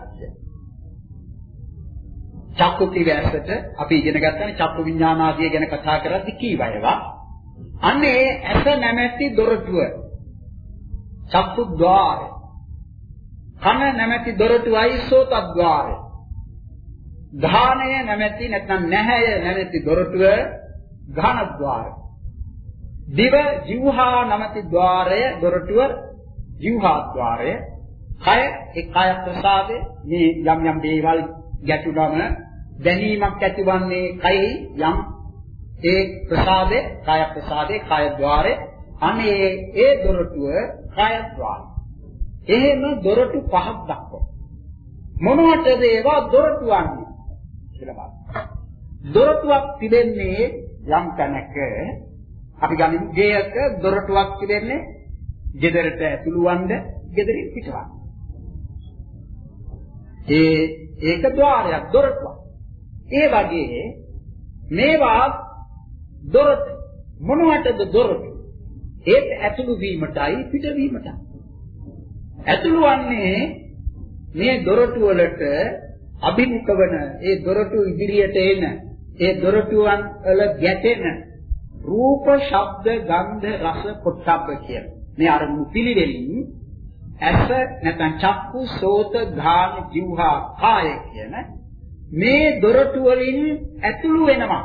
චක්කුති වැසට අපි ඉගෙන ගන්නනේ චක්කු විඥානාදිය ගැන කතා කරද්දී කීව ඒවා. අන්න ඒ ඇස නැමැති දොරටුව. චක්කු ద్వාරය. කන නැමැති දොරටුවයි සෝත ద్వාරය. ධානය නැමැති නැත්නම් නැහැය නැමැති දොරටුව ඝන ద్వාරය. දිව જીවහා නැමැති ద్వාරය දොරටුව જીවහා ద్వාරය. කය ඒ කය ප්‍රසාදේ මේ යම් යම් දේවල් ගැටුනම දැනීමක් ඇතිවන්නේ කයෙහි යම් ඒ ප්‍රසාදේ කාය ප්‍රසාදේ කාය ద్వාරේ අනේ ඒ දොරටුව කාය ద్వාරය. එහෙම දොරටු පහක් දක්වනවා. මොනවටද ඒවා දොරටු වන්නේ කියලා බලන්න. දොරටුවක් තිබෙන්නේ යම් තැනක අපි ගනිමු ගේයක දොරටුවක් තිබෙන්නේ ගෙදරට ඇතුළු වන්න ගෙදරින් පිටවන්න. ඒ ඒක ద్వාරයක් දොරටුවක්. ඒ වගේ මේවා දොරටු මොනවටද දොරටු? ඒත් ඇතුළු වීමටයි පිටවීමටයි. ඇතුළු වන්නේ මේ දොරටු වලට අභිමුඛ වන ඒ දොරටු ඉදිරියට එන ඒ දොරටුවන් වල ගැටෙන රූප, ශබ්ද, ගන්ධ, රස, පොට්ටබ්බ කියන මේ අරමුණු පිළිවෙලින් ඇස නැත්නම් චක්කු සෝත ධාන જીවහා කාය කියන මේ දොරටු වලින් ඇතුළු වෙනවා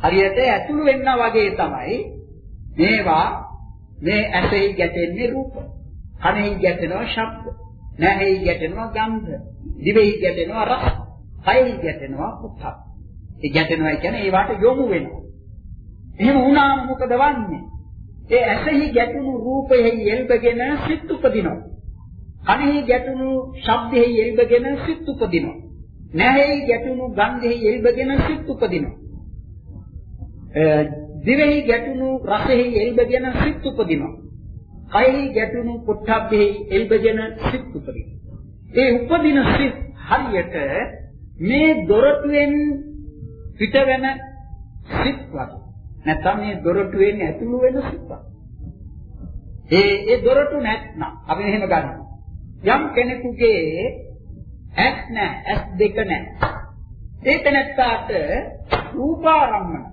හරියට ඇතුළු වෙන්නා වගේ තමයි මේවා මේ ඇසෙහි ගැටෙන්නේ රූප. කනෙහි ගැටෙනවා ශබ්ද. නැහෙහි ගැටෙනවා ගන්ධ. දිවෙහි ගැටෙනවා රස. කයෙහි ගැටෙනවා පුත්තක්. ඒ ගැටෙනවා කියන්නේ ඒවට යොමු වෙනවා. එහෙම වුණාම මොකද වන්නේ? ඒ ඇසෙහි ගැටුණු රූපෙහි එල්බගෙන සිත් උපදිනවා. කනෙහි ගැටුණු ශබ්දෙහි එල්බගෙන සිත් උපදිනවා. නැහෙහි ගැටුණු ගන්ධෙහි එල්බගෙන සිත් උපදිනවා. දිවෙහි ගැටුණු රසෙහි එල්බගෙන සිත් උපදිනවා. කයෙහි ගැටුණු පොට්ටබ්බෙහි එල්බගෙන සිත් උපදිනවා. ඒ උපදින සිත් හරියට මේ දොරටුවෙන් පිටවෙන සිත් වගේ. නැත්නම් මේ දොරටුවෙන් ඇතුළු වෙන සිත් වගේ. ඒ ඒ දොරටු නැත්නම් අපි මෙහෙම ගන්නවා. යම් කෙනෙකුගේ ඇස් නැහැ, ඇස් දෙක නැහැ. ඒක නැත්තාට රූපාරම්මන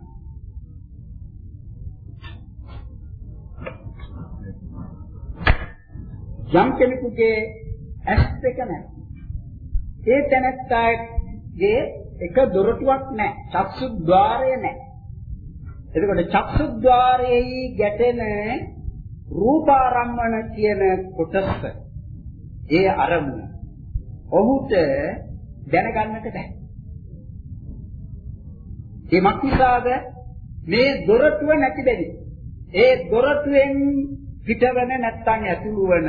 යම් කෙනෙකුගේ ඇස් දෙක නැහැ. ඒ තැනැත්තාගේ එක දොරටුවක් නැහැ. චක්සුද්්වාරය නැහැ. එතකොට චක්සුද්්වාරයේ ගැටෙන රූපාරම්මන කියන කොටස ඒ අරමුණ ඔහුට දැනගන්නට බැහැ. ඒ මක්නිසාද මේ දොරටුව නැති බැරි. ඒ දොරටුවෙන් පිටවන නැත්තම් ඇතුළු වන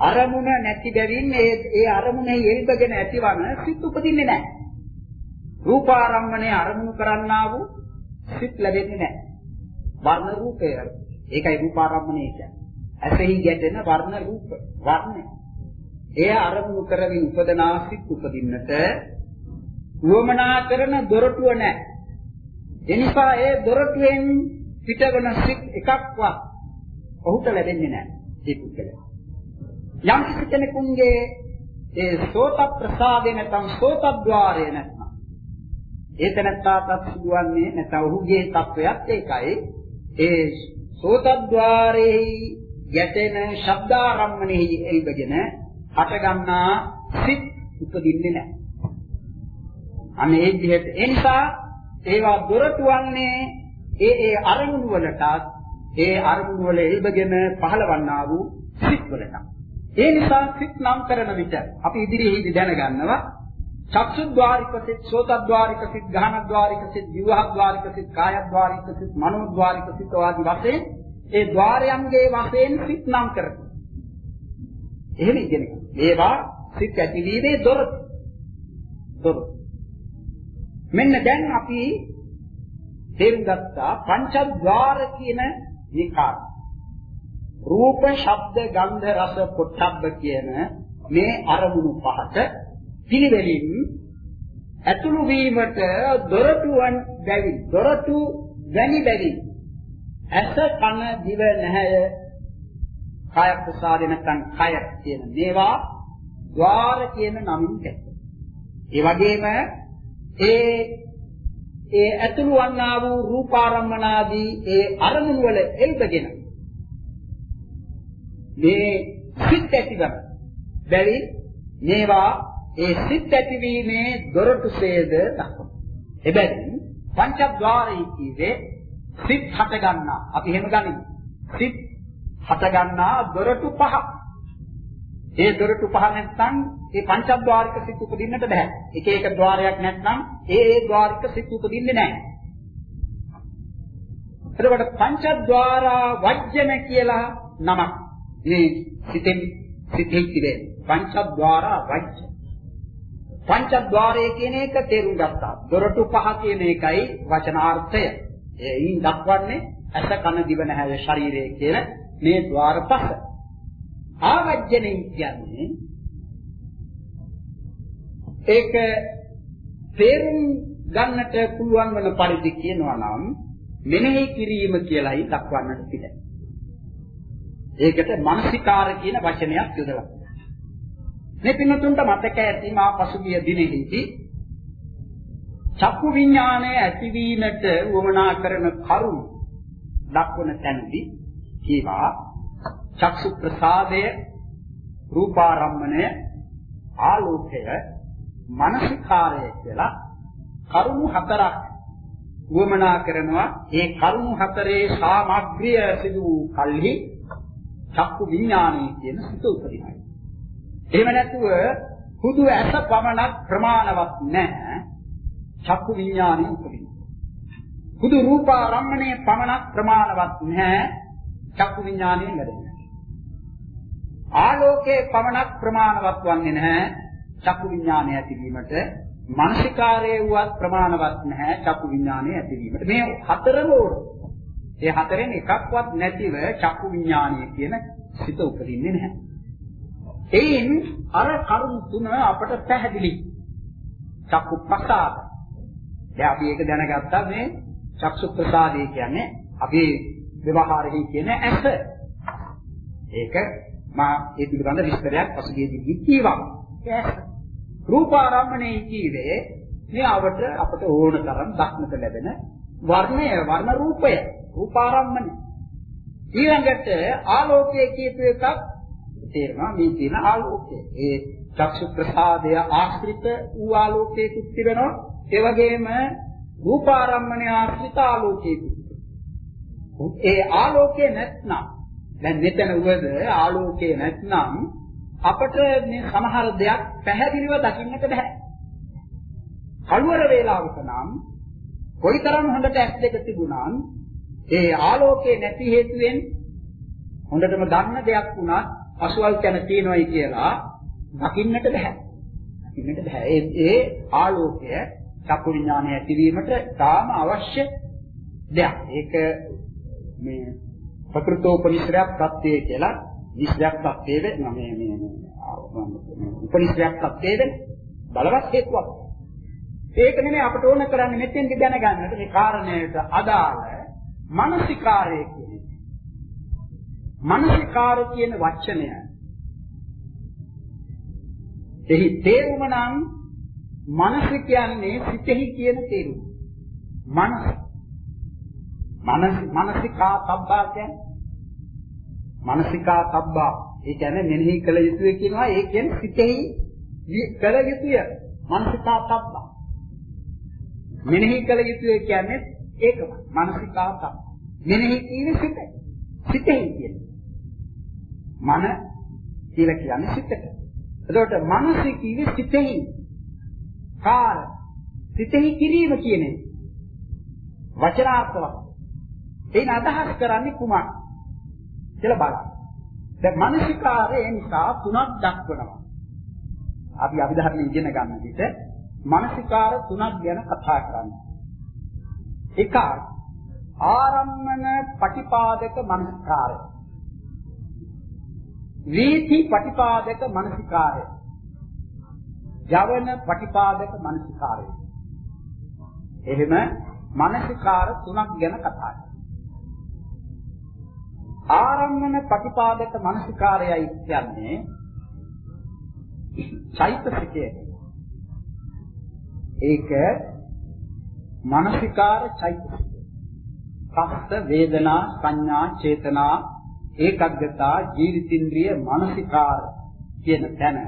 අරමුණ නැති බැවින් ඒ ඒ අරමුණේ යෙල්බගෙන ඇතිවන සිත් උපදින්නේ නැහැ. රූපාරම්මණය අරමුණු කරන්නා වූ සිත් ලැබෙන්නේ නැහැ. වර්ණ රූපය. ඒකයි රූපාරම්මණය කියන්නේ. ඇසෙහි ගැටෙන වර්ණ රූප වර්ණය. එය අරමුණු කරමින් උපදනා සිත් උපදින්නට උවමනා කරන දොරටුව නැහැ. එනිසා ඒ දොරටුවෙන් පිටවන සිත් එකක්වත් ඔහුට ලැබෙන්නේ නැහැ. ඒ පුද්ගලයා. යම් කිසි කෙනෙකුගේ ඒ සෝත ප්‍රසාදේ නැත්නම් සෝතද්්වාරය නැත්නම් ඒ තැනත්තාට සිදුවන්නේ නැත්නම් ඔහුගේ තත්වයක් ඒකයි. ඒ සෝතද්්වාරයේ ගැටෙන ශබ්දාරම්මණයෙහි එල්බගෙන හටගන්නා සිත් උපදින්නේ නැහැ. අනේ ඒ විදිහට ඒ නිසා ඒවා දොරටු වන්නේ ඒ ඒ අරමුණු වලට ඒ අරමුණු වල එල්බගෙන පහළවන්නා වූ සිත් වලට. ඒ නිසා සිත් නම් කරන විට අපි ඉදිරියේදී දැනගන්නවා චක්සුද්්වාරික සිත්, සෝතද්්වාරික සිත්, ගහනද්්වාරික සිත්, විවහද්්වාරික සිත්, කායද්්වාරික සිත්, මනෝද්්වාරික සිත් ආදී වශයෙන් ඒ ద్వාරයන්ගේ වශයෙන් සිත් නම් කරනවා. එහෙම ඉගෙන ගන්න. ඒවා සිත් ඇතිවීමේ දොරටු. දොරටු. මෙන්න දැන් අපි තේරුම් ගත්තා පංචද්වාර කියන මේ කාරණා. රූප, ශබ්ද, ගන්ධ, රස, පොට්ටබ්බ කියන මේ අරමුණු පහට පිළිවෙලින් ඇතුළු වීමට දොරටුවන් බැවි දොරටු වැනි බැවි ඇස කන දිව නැහැය කාය ප්‍රසාද නැත්නම් කය කියන මේවා ద్వාර කියන නමින් දැක්කේ. ඒ වගේම ඒ ඒ ඇතුළු වන්නා වූ රූපාරම්මනාදී ඒ අරමුණු වල එල්බගෙන මේ සිත් ඇතිවන බැරි මේවා ඒ සිත් ඇතිවීමේ දොරටු සේද දක්වනවා. එබැවින් පංචද්වාරයේ කීවේ සිත් හට ගන්නා. අපි එහෙම ගනිමු. සිත් හට ගන්නා දොරටු පහ. ඒ දොරටු පහ නැත්නම් ඒ පංචද්වාරික සිත් උපදින්නට බෑ. එක එක ద్వාරයක් නැත්නම් ඒ ඒ ద్వාරික සිත් උපදින්නේ නැහැ. එතකොට පංචද්වාරා වජ්ජන කියලා නමක් මේ සිතෙන් සිතෙහි තිබෙන පංචද්වාරා වජ්ජ පංචද්වාරය කියන එක තේරුම් ගත්තා. දොරටු පහ කියන එකයි වචනාර්ථය. එයින් දක්වන්නේ ඇස කන දිව නැහැය ශරීරය කියන මේ ద్వාර පහ. ආවජ්ජනේ කියන්නේ ඒක තේරුම් ගන්නට පුළුවන් වන පරිදි කියනවා නම් මෙනෙහි කිරීම කියලායි දක්වන්නට පිට. ඒකට මානසිකාර කියන වචනයක් යොදලා. මේ පින්නතුන්ට මතක ඇති මා පසුගිය දිනෙහිදී චක්කු විඥානය ඇතිවීමට වමනා කරන කරුණ දක්වන තැනදී කීවා චක්සු ප්‍රසාදය රූපාරම්මණය ආලෝකය මානසිකාරය කියලා කරුණු හතරක් වමනා කරනවා ඒ කරුණු හතරේ සාමග්‍රිය සිදු වූ කල්හි චක්කු විඥානය කියන සිත උපදිනයි. එහෙම නැතුව හුදු ඇස පමණක් ප්‍රමාණවත් නැහැ. චක්කු විඥානය උපදිනවා. හුදු රූපාරම්මණය පමණක් ප්‍රමාණවත් නැහැ. චක්කු විඥානය ලැබෙනවා. ආලෝකයේ පමණක් ප්‍රමාණවත් වන්නේ නැහැ. චක්කු විඥානය ඇතිවීමට මානසිකාරයේ වුවත් ප්‍රමාණවත් නැහැ චක්කු විඥානය ඇතිවීමට. මේ හතරම ඕන. ඒ හතරෙන් එකක්වත් නැතිව චක්කු විඥානය කියන සිත උපදින්නේ නැහැ. එයින් අර කරුණු තුන අපට පැහැදිලි. චක්කු ප්‍රසාද. දැන් අපි ඒක දැනගත්තා මේ චක්සු ප්‍රසාදය කියන්නේ අපි ව්‍යවහාරෙහි කියන ඇස. ඒක මා ඒ පිළිබඳ විස්තරයක් පසුගියදී කිව්වා. ඇස. රූපාරම්මණය කීවේ මේ අවට අපට ඕන තරම් දක්නට ලැබෙන වර්ණය වර්ණ රූපය රූපාරම්මණය ඊළඟට ආලෝකයේ කියපු එකක් තේරෙනවා. මේ තියෙන ආලෝකය. ඒ චක්ෂු ප්‍රසාදය ආශ්‍රිත වූ ආලෝකයේ තිබෙනවා ඒ වගේම රූපාරම්මණය ආශ්‍රිත ආලෝකයේ ඒ ආලෝකය නැත්නම් දැන් මෙතන උවද ආලෝකය නැත්නම් අපට මේ සමහර දෙයක් පැහැදිලිව දකින්නට බෑ. කළුවර වේලාවක නම් කොයිතරම් හොඳට ඇස් දෙක තිබුණත් ඒ ආලෝකේ නැති හේතුවෙන් හොඳටම දන්න දෙයක් වුණත් අසුවල් තැන තියෙනවයි කියලා දකින්නට බෑ. දකින්නට බෑ. ඒ ඒ ආලෝකය චක්කු විඥානය ඇතිවීමට තාම අවශ්‍ය දෙයක්. ඒක මේ ප්‍රකෘතෝපනිශ්‍රයක් ප්‍රත්‍යය කියලා නිශ්චයක් තත්ත්වයේ වෙන මේ මේ උපනිශ්‍රයක් තත්ත්වයේ වෙන බලවත් හේතුවක්. ඒක නෙමෙයි අපට ඕන කරන්නේ මෙතෙන්දි දැනගන්නට මේ කාරණයට අදාළ මානසිකාරය කියන්නේ. මානසිකාර කියන වචනය. එහි තේරුම නම් මනස කියන්නේ සිතෙහි කියන තේරුම. මනස. මනස මානසිකා තබ්බා කියන්නේ මානසිකා තබ්බා ඒ කියන්නේ මෙනෙහි කළ යුතුය කියනවා. ඒ කියන්නේ සිතෙහි කළ යුතුය මානසිකා තබ්බා මෙනෙහි කළ යුතුය කියන්නේ ඒකම. මානසිකා තබ්බා මෙනෙහි කියන්නේ සිත සිතෙහි කියන්නේ. මන කියලා කියන්නේ සිතට එතකොට මානසික කිව්වේ සිතෙහි කාල සිතෙහි කිරීම කියන්නේ වචනාර්ථවත් එයින් අදහස් කරන්නේ කුමක්ද කියලා බලන්න. දැන් මානසිකාරය ඒ නිසා තුනක් දක්වනවා. අපි අභිධර්ම ඉගෙන ගන්න විට මානසිකාර තුනක් ගැන කතා කරන්නේ. එක ආරම්මන පටිපාදක මානසිකාරය. වීති පටිපාදක මානසිකාරය. යවන පටිපාදක මානසිකාරය. එහෙම මානසිකාර තුනක් ගැන කතා කරනවා. ආරම්මන ප්‍රතිපාදක මානසිකාරයයි කියන්නේ චෛතසිකය. ඒක මානසිකාර චෛතසිකය. පස්ස වේදනා සංඥා චේතනා ඒකග්ගතා ජීවිතින්ද්‍රිය මානසිකාර කියන තැන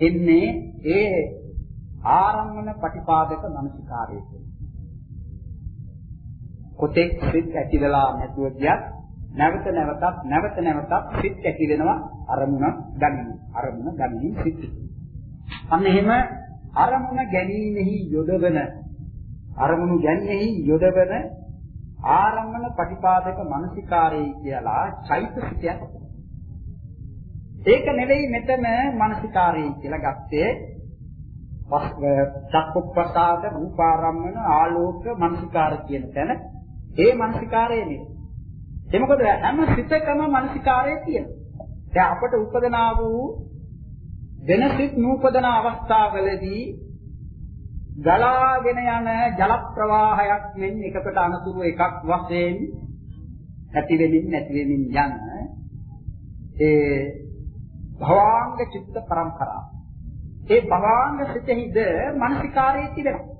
එන්නේ ඒ ආරම්මන ප්‍රතිපාදක මානසිකාරය. කොතෙක් සිත් ඇතිදලා නැතුව ගියත් නැවත නැවතත් නැවත නැවතත් සිත් ඇති වෙනවා අරමුණ ගනිමින් අරමුණ ගනිමින් සිත් අන්න එහෙම අරමුණ ගැනීමෙහි යොදවන අරමුණු ගැනීමෙහි යොදවන ආරම්මන ප්‍රතිපාදක මානසිකාරය කියලා චෛතසිකයක්. ඒක නෙවෙයි මෙතන මානසිකාරය කියලා ගත්තේ චක්කුප්පසාද රූපාරම්මන ආලෝක මානසිකාර කියන තැන. ඒ මානසිකාරය නෙවෙයි. ඒ මොකද හැම සිතකම මානසිකාරය තියෙනවා. දැන් අපට උපදනා වූ වෙනසිට නූපදන අවස්ථාවලදී ගලාගෙන යන ජල ප්‍රවාහයක් මෙන් එකකට අනතුරු එකක් වශයෙන් ඇති වෙමින් නැති වෙමින් යන ඒ භවාංග චිත්ත පරම්පරාව. ඒ භවාංග සිතෙහිද මානසිකාරයේ තිබෙනවා.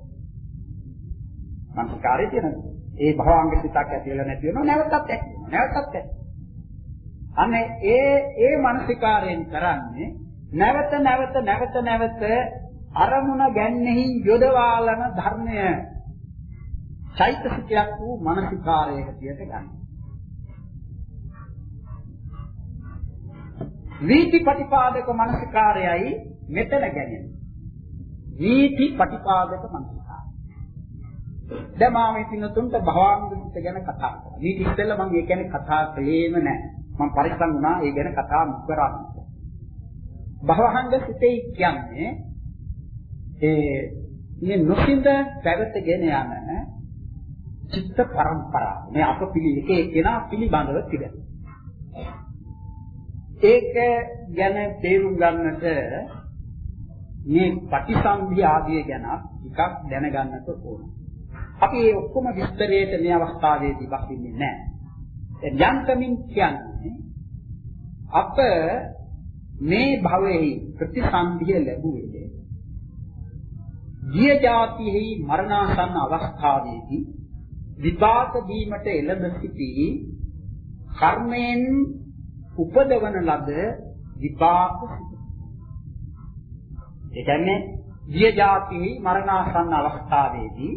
මානසිකාරයේ තියෙනවා. ඒ භවංග සිතක් ඇති වෙලා නැති වෙනවා නැවතත් ඇති වෙනවා නැවතත් ඇති අනේ ඒ ඒ මානසිකාරයෙන් කරන්නේ නැවත නැවත නැවත නැවත අරමුණ ගැන්නෙහි යොදවාලන ධර්මය චෛතසිකයක් වූ මානසිකාරයක තියට ගන්න. වීති ප්‍රතිපාදක මානසිකාරයයි මෙතන ගැනීම. වීති ප්‍රතිපාදක මානසිකාරය. දැන් මම මේ පින්නතුන්ට භවාංග විත ගැන කතා කරා. මේ ඉස්සෙල්ලා මම ඒ ගැන කතා කළේම නැහැ. මම පරිස්සම් වුණා ඒ ගැන කතා නොකරන්න. භවහංග සිතේ කියන්නේ ඒ මේ නොසින්ද පැවතගෙන යන චිත්ත පරම්පරාව. මේ අප පිළි එක එක්කෙනා පිළිබඳව තිබෙන. ඒක ගැන තේරුම් ගන්නට මේ ප්‍රතිසන්ධි ආදිය ගැන ටිකක් දැනගන්නට ඕන. අපි මේ ඔක්කොම විස්තරයට මේ අවස්ථාවේදී බහින්නේ නැහැ. යන්තමින් කියන්නේ අප මේ භවයේ ප්‍රතිසන්ධිය ලැබුවේ ගිය જાතිෙහි මරණාසන්න අවස්ථාවේදී විපාක දීමට එළඹ සිටි කර්මයෙන් උපදවන ලද විපාක ඒ කියන්නේ ගිය જાතිෙහි මරණාසන්න අවස්ථාවේදී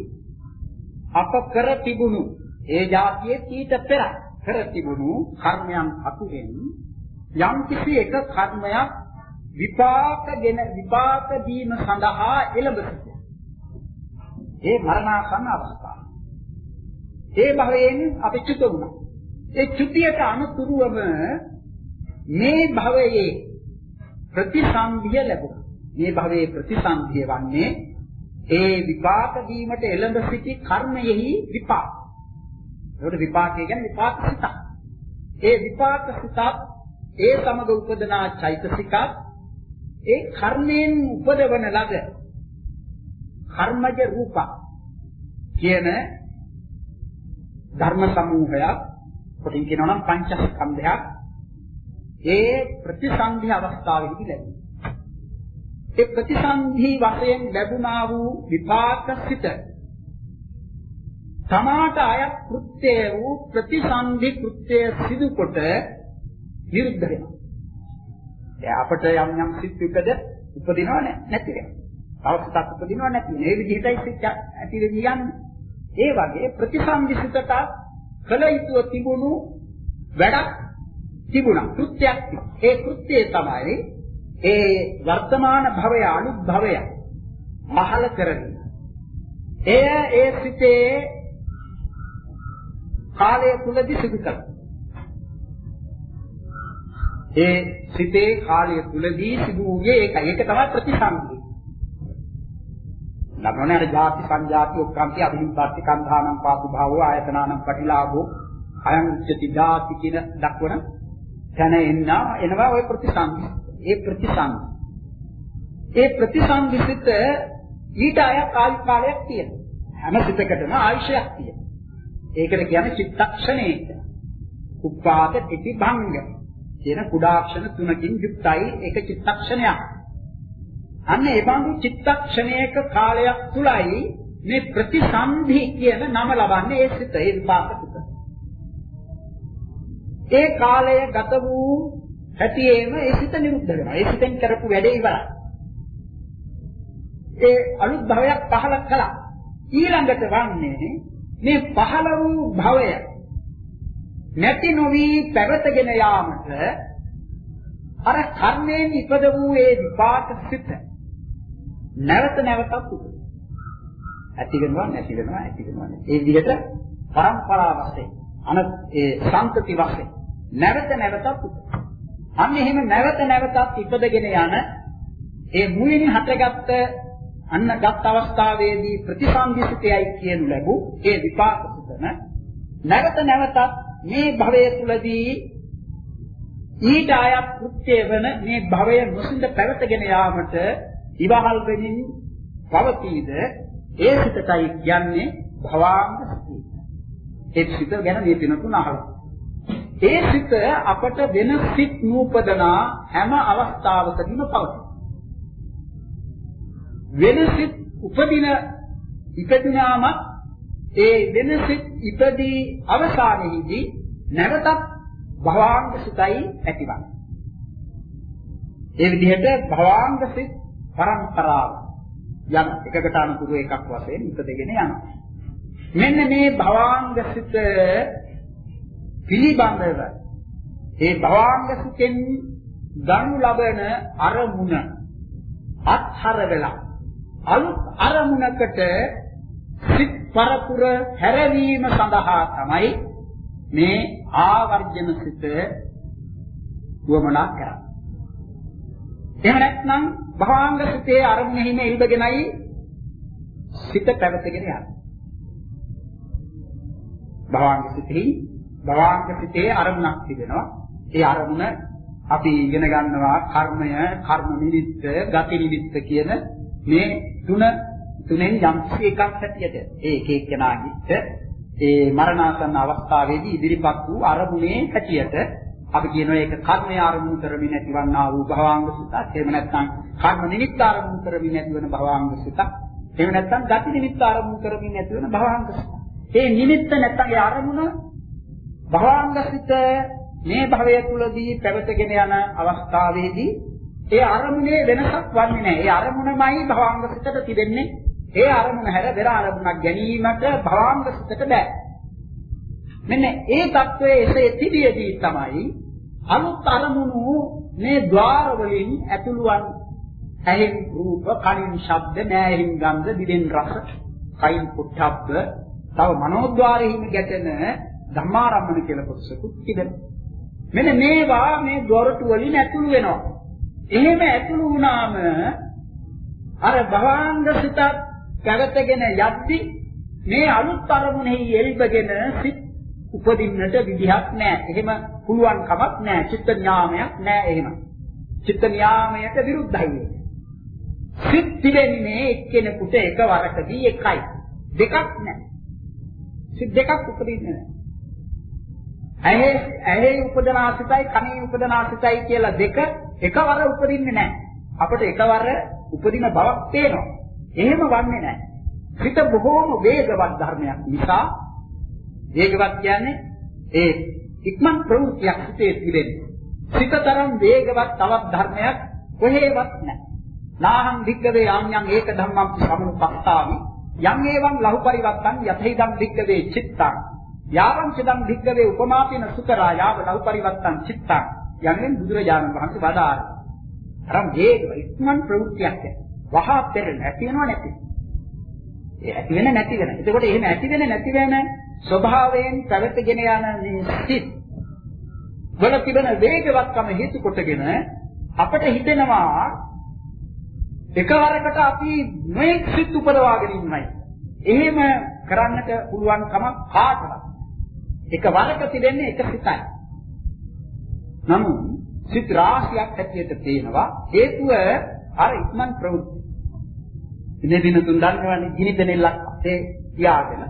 අප කර තිබුණු ඒ જાතියේ ඊට පෙර කර තිබුණු කර්මයන් අතුරෙන් යම් කිසි එක කර්මයක් විපාකගෙන විපාක දීම සඳහා එළඹ සිටි. ඒ මරණාසන්න අවස්ථාව. ඒ භවයෙන් අපි චුත වුණා. ඒ චුතියට අනුතුරුවම මේ භවයේ ප්‍රතිසන්දිය ලැබුණා. මේ භවයේ ප්‍රතිසන්දිය වන්නේ ඒ විපාක දීමට එළඹ සිටි කර්මයෙහි විපාක. ඒකට විපාකය කියන්නේ විපාක සිතක්. ඒ විපාක සිතක් ඒ සමග උපදනා චෛතසිකත් ඒ කර්මයෙන් උපදවන ලද කර්මජ රූප කියන ධර්ම සමූහයක් කොටින් කියනවා නම් පංචස්කන්ධයක් ඒ ප්‍රතිසන්ධි අවස්ථාවේදී ලැබෙනවා. ඒ ප්‍රතිසන්ධි වශයෙන් ලැබුණා වූ විපාක සිත තමාට අයත් කෘත්‍ය වූ ප්‍රතිසන්ධි කෘත්‍ය සිදු කොට නිරුද්ධ වෙනවා. ඒ අපට යම් යම් සිත් විකද උපදිනව නැති වෙනවා. තව සිතක් උපදිනව නැති වෙනවා. මේ විදිහටයි සිත් ඇති වෙන්නේ යන්නේ. ඒ වගේ ප්‍රතිසන්දිසිතට කළ යුතුව තිබුණු වැඩක් තිබුණා. කෘත්‍යයක් ඒ කෘත්‍යය තමයි ඒ වර්තමාන භවය අනුත් භවය මහල කරගෙන. එය ඒ සිතේ කාලය තුලදී සිදු කළා. ඒ සිතේ කාලය තුලදී සිදු වූයේ ඒකයි. ඒක තමයි ප්‍රතිසන්දි. ලබන්නේ අර ಜಾති සංජාති උක්කන්ති අභිනිබ්බත්ති කන්ධානම් පාපු භාවෝ ආයතනානම් පටිලාභෝ අයං චති ಜಾති කියන දක්වන තැන එන්න එනවා ওই ප්‍රතිසංගි. ඒ ප්‍රතිසංගි. ඒ ප්‍රතිසංගි සිත ඊට අය කාල් කාලයක් තියෙනවා. හැම සිතකටම ආයශයක් තියෙනවා. ඒකට කියන්නේ චිත්තක්ෂණේ. උපාද පිටිභංග කියන කුඩාක්ෂණ තුනකින් යුක්තයි ඒක චිත්තක්ෂණයක්. අන්න ඒ බඳු චිත්තක්ෂණයක කාලයක් තුලයි මේ ප්‍රතිසන්ධි කියන නම ලබන්නේ ඒ සිත ඒ විපාක සිත. ඒ කාලය ගත වූ හැටියේම ඒ සිත නිරුද්ධ වෙනවා. ඒ සිතෙන් කරපු වැඩේ ඉවරයි. ඒ අලුත් භවයක් පහල කළා. ඊළඟට වන්නේ මේ පහළ වූ භවය නැති නොවි පැවතගෙන යාමට අර කර්මයෙන් ඉපද වූ ඒ විපාක සිත නැවත නැවතත් උපදින. ඇති වෙනවා නැති වෙනවා ඇති වෙනවා. ඒ විදිහට පරම්පරාව වශයෙන් අන ඒ සංතති වශයෙන් නැවත නැවතත් උපදින. අන්න එහෙම නැවත නැවතත් ඉපදගෙන යන ඒ මුලින් හටගත්ත අන්න ගත් අවස්ථාවේදී ප්‍රතිසන්දිසිතයයි කියනු ලැබු ඒ විපාක සිතන නැවත නැවතත් මේ භවය තුලදී ඊට අයත් කෘත්‍ය වෙන මේ භවය මුසින්ද පැවතගෙන යාමට ඉවහල් වෙමින් පවතීද ඒ සිතයි කියන්නේ භවාංග සිත. ඒ සිත ගැන මේ දිනතුන අහලා. ඒ සිත අපට වෙන සිත් නූපදනා හැම අවස්ථාවකදීම පවතී. වෙන සිත් උපදින ඉපදිනාම ඒ වෙන සිත් ඉපදී අවසානයේදී නැවතත් භවාංග සිතයි ඇතිවන්නේ. ඒ විදිහට භවාංග සිත් පරම්පරාව යන එකකට අනුකූල එකක් වශයෙන් ඉපදෙගෙන යනවා. මෙන්න මේ භවාංග සිත පිළිබඳව ඒ භවාංග සිතෙන් ගනු ලබන අරමුණ අත්හර වෙලා අලුත් අරමුණකට සිත් පරපුර හැරවීම සඳහා තමයි මේ ආවර්ජන සිත වමනා කරන්නේ. එහෙම නැත්නම් භවාංග සිතේ අරමුණෙහිම ඉල්බගෙනයි සිත පැවතගෙන යන්නේ. භවාංග සිතෙහි භවාංග සිතේ අරමුණක් තිබෙනවා. ඒ අරමුණ අපි ඉගෙන ගන්නවා කර්මය, කර්ම නිමිත්ත, ගති නිමිත්ත කියන මේ තුන තුනෙන් යම් එකක් හැටියට ඒ එක එක්කෙනාගේ ඒ මරණාසන්න අවස්ථාවේදී ඉදිරිපත් වූ අරමුණේ හැටියට අපි කියනවා ඒක කර්මය ආරම්භ කරමින් ඇතිවන්නා වූ භවාංග සිතක්. එහෙම නැත්නම් කර්ම නිමිත්ත ආරම්භ කරමින් ඇතිවන භවාංග සිතක්. එහෙම නැත්නම් ගති නිමිත්ත ආරම්භ කරමින් ඇතිවන භවාංග සිතක්. මේ නිමිත්ත නැත්නම් ඒ අරමුණ භවාංග සිත මේ භවය තුලදී පැවතගෙන යන අවස්ථාවේදී ඒ අරමුණේ වෙනසක් වන්නේ නැහැ. ඒ අරමුණමයි භවාංග සිතට තිබෙන්නේ. ඒ අරමුණ හැර වෙන අරමුණක් ගැනීමට භවාංග සිතට බෑ. මෙන්න ඒ தત્ත්වයේ එසේ තිබියදී තමයි අලුත් අරමුණු මේ ద్వාර වලින් ඇතුළුවන් ඇහෙන් රූප කනින් ශබ්ද නෑහින් ගන්ධ දිවෙන් රස කයින් පුට්ඨබ්බ තව මනෝද්වාරෙහිම ගැටෙන ධම්මාරම්මන කියලා කොටසකුත් තිබෙනවා. මෙන්න මේවා මේ දොරටු වලින් ඇතුළු වෙනවා. එහෙම ඇතුළු වුණාම අර භවාංග සිතක් පැවතගෙන යද්දි මේ අලුත් අරමුණෙහි එල්බගෙන සිත් උපදින්නට විදිහක් නැහැ. එහෙම පුළුවන් කමක් නැහැ. චිත්ත ඥානයක් නැහැ එහෙම. චිත්ත ඥානයට විරුද්ධයි. සිත් තිබෙන්නේ එක්කෙනෙකුට එකවරකදී එකයි. දෙකක් නැහැ. සිත් දෙකක් උපදින්නේ නැහැ. ඇහි ඇහි උපදනාසිතයි කනේ උපදනාසිතයි කියලා දෙක එකවර උපදින්නේ නැහැ. අපිට එකවර උපදින බවක් පේනවා. එහෙම වන්නේ නැහැ. සිත බොහෝම වේගවත් ධර්මයක් නිසා වේගවත් කියන්නේ ඒ ඉක්මන් ප්‍රවෘත්තියක් සිටේ තිබෙන්නේ. සිතතරම් වේගවත් තවත් ධර්මයක් කොහෙවත් නැහැ. නාහං වික්කවේ යම් ඒක ධම්මං සමුපත්තාමි යම් ඒවං ලහු පරිවත්තං යතේදම් වික්කවේ චිත්තං යාවං චදම් වික්කවේ උපමාපින සුකරා යාව ලහු පරිවත්තං චිත්තං යන්නේ බුදුරජාණන් වහන්සේ වදාළා. අරම් වේග ඉක්මන් ප්‍රවෘත්තියක් වහා පෙරෙන ඇති වෙනව නැති. ඒ ඇති වෙන නැති වෙන. එතකොට එහෙම ඇති වෙන නැති වෙන ස්වභාවයෙන් පැවතගෙන යන මේ සිත් වල තිබෙන වේගවත්කම හේතු කොටගෙන අපට හිතෙනවා එකවරකට අපි මේ සිත් උපදවාගෙන ඉන්නයි. එහෙම කරන්නට පුළුවන් කමක් කාටවත්. එකවරක තිබෙන්නේ එක සිතයි. නමුත් සිත් රාශියක් ඇටියට පේනවා හේතුව අර ඉක්මන් ප්‍රවෘත්ති. දින දින තුන් දන්නවනේ ගිනි දෙනෙල්ලක් ඒ තියාගෙන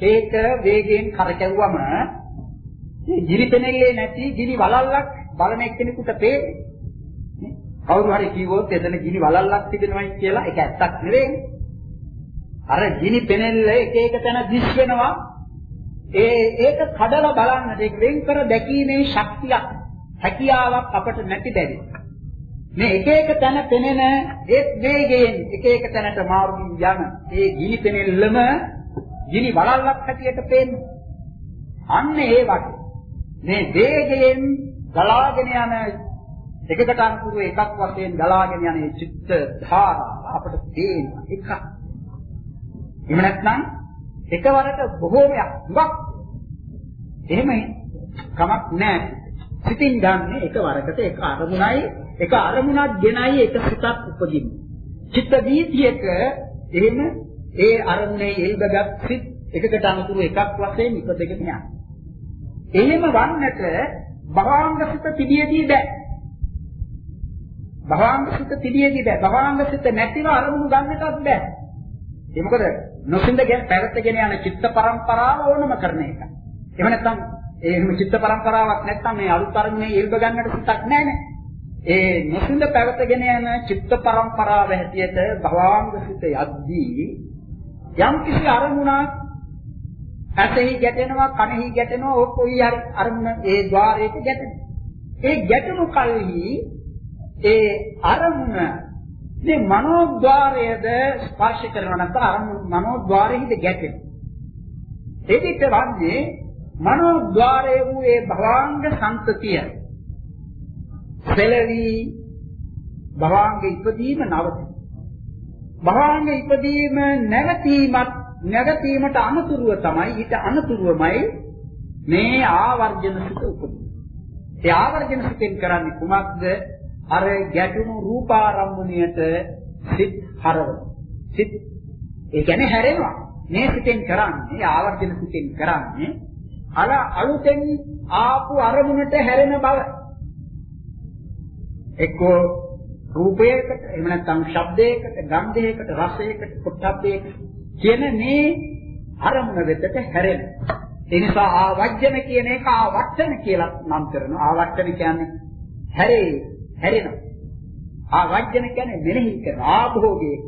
ඒක වේගයෙන් කරකැවුවම මේ ගිරිපෙනෙල්ලේ නැති ගිනි වලල්ලක් බලන එක්කෙනෙකුට පේන්නේ. කවුරු හරි කිව්වොත් එතන ගිනි වලල්ලක් තිබෙනවයි කියලා ඒක ඇත්තක් නෙවෙයි. අර ගිනි පෙනෙල්ල එක එක තැන දිස් වෙනවා. ඒ ඒක කඩලා බලන්න ඒක වෙන් කර දැකීමේ ශක්තියක් හැකියාවක් අපට නැති බැරි. මේ එක එක තැන පෙනෙන ඒ වේගයෙන් එක එක තැනට මාරු යන ඒ ගිනි පෙනෙල්ලම ගිනි වලල්ලක් හැටියට පේන්නේ. අන්න ඒ වගේ. මේ වේගයෙන් ගලාගෙන යන එකකට අනුකූල එකක් වශයෙන් ගලාගෙන යන මේ චිත්ත ධාරාව අපට පේනවා එකක්. එහෙම නැත්නම් එකවරට බොහෝමයක් දුක් එහෙම කමක් නැහැ. සිතින් ගන්න එකවරකට එක අරමුණයි එක අරමුණක් ගෙනයි එක සිතක් උපදින්නේ. චිත්ත වීතියක එහෙම ඒ අරමුණේ එල්බගත් සිත් එකකට අනුතුරු එකක් වශයෙන් ඉපදෙගෙන යනවා. එහෙම වන්නට භවාංග සිත තිබියදී බෑ. භවාංග සිත තිබියදී බෑ. භවාංග සිත නැතිව අරමුණු ගන්නටත් බෑ. ඒ මොකද නොසින්දගෙන පැවතගෙන යන චිත්ත පරම්පරාව ඕනම කරන එක. එහෙම නැත්නම් ඒ එහෙම චිත්ත පරම්පරාවක් නැත්නම් මේ අලුත් අරමුණේ එල්බ ගන්නට සිතක් නැහැ නේ. ඒ නොසින්ද පැවතගෙන යන චිත්ත පරම්පරාව හැටියට භවාංග සිත යද්දී යම් කිසි අරමුණක් ඇසෙහි ගැටෙනවා කනෙහි ගැටෙනවා ඔය කොයි හරි අරමුණ ඒ ద్వාරයට ගැටෙනවා. ඒ ගැටුණු කල්හි ඒ අරමුණ මේ මනෝද්වාරයේද ස්පර්ශ කරනවා නැත්නම් අරමුණ මනෝද්වාරයේද ගැටෙනවා. එවිට වන්නේ මනෝද්වාරයේ වූ ඒ භවාංග සංතතිය සෙලවි භවාංග ඉපදීම නවතින. භවාංග ඉපදීම නැවතීමත් නැවතීමට අනුතුරුව තමයි ඊට අනුතුරුවමයි මේ ආවර්ජන සිත උපදින්නේ. ඒ ආවර්ජන සිතෙන් කරන්නේ කුමක්ද? අර ගැටුණු රූපාරම්මණයට සිත් හරවන. සිත් ඒ කියන්නේ හැරෙනවා. මේ සිතෙන් කරන්නේ ආවර්ජන සිතෙන් කරන්නේ අර අලුතෙන් ආපු අරමුණට හැරෙන බව. එක්කෝ රූපයකට එහෙම නැත්නම් ශබ්දයකට, ගන්ධයකට, රසයකට, පොට්ටබ්බයකට කියන මේ අරමුණ වෙතට හැරෙන. ඒ නිසා ආවර්ජන කියන එක ආවර්තන කියලා නම් කරනවා. ආවර්තන කියන්නේ හැරේ, හැරෙනවා. ආවර්ජන කියන්නේ මෙනෙහි කරන ආභෝගයේ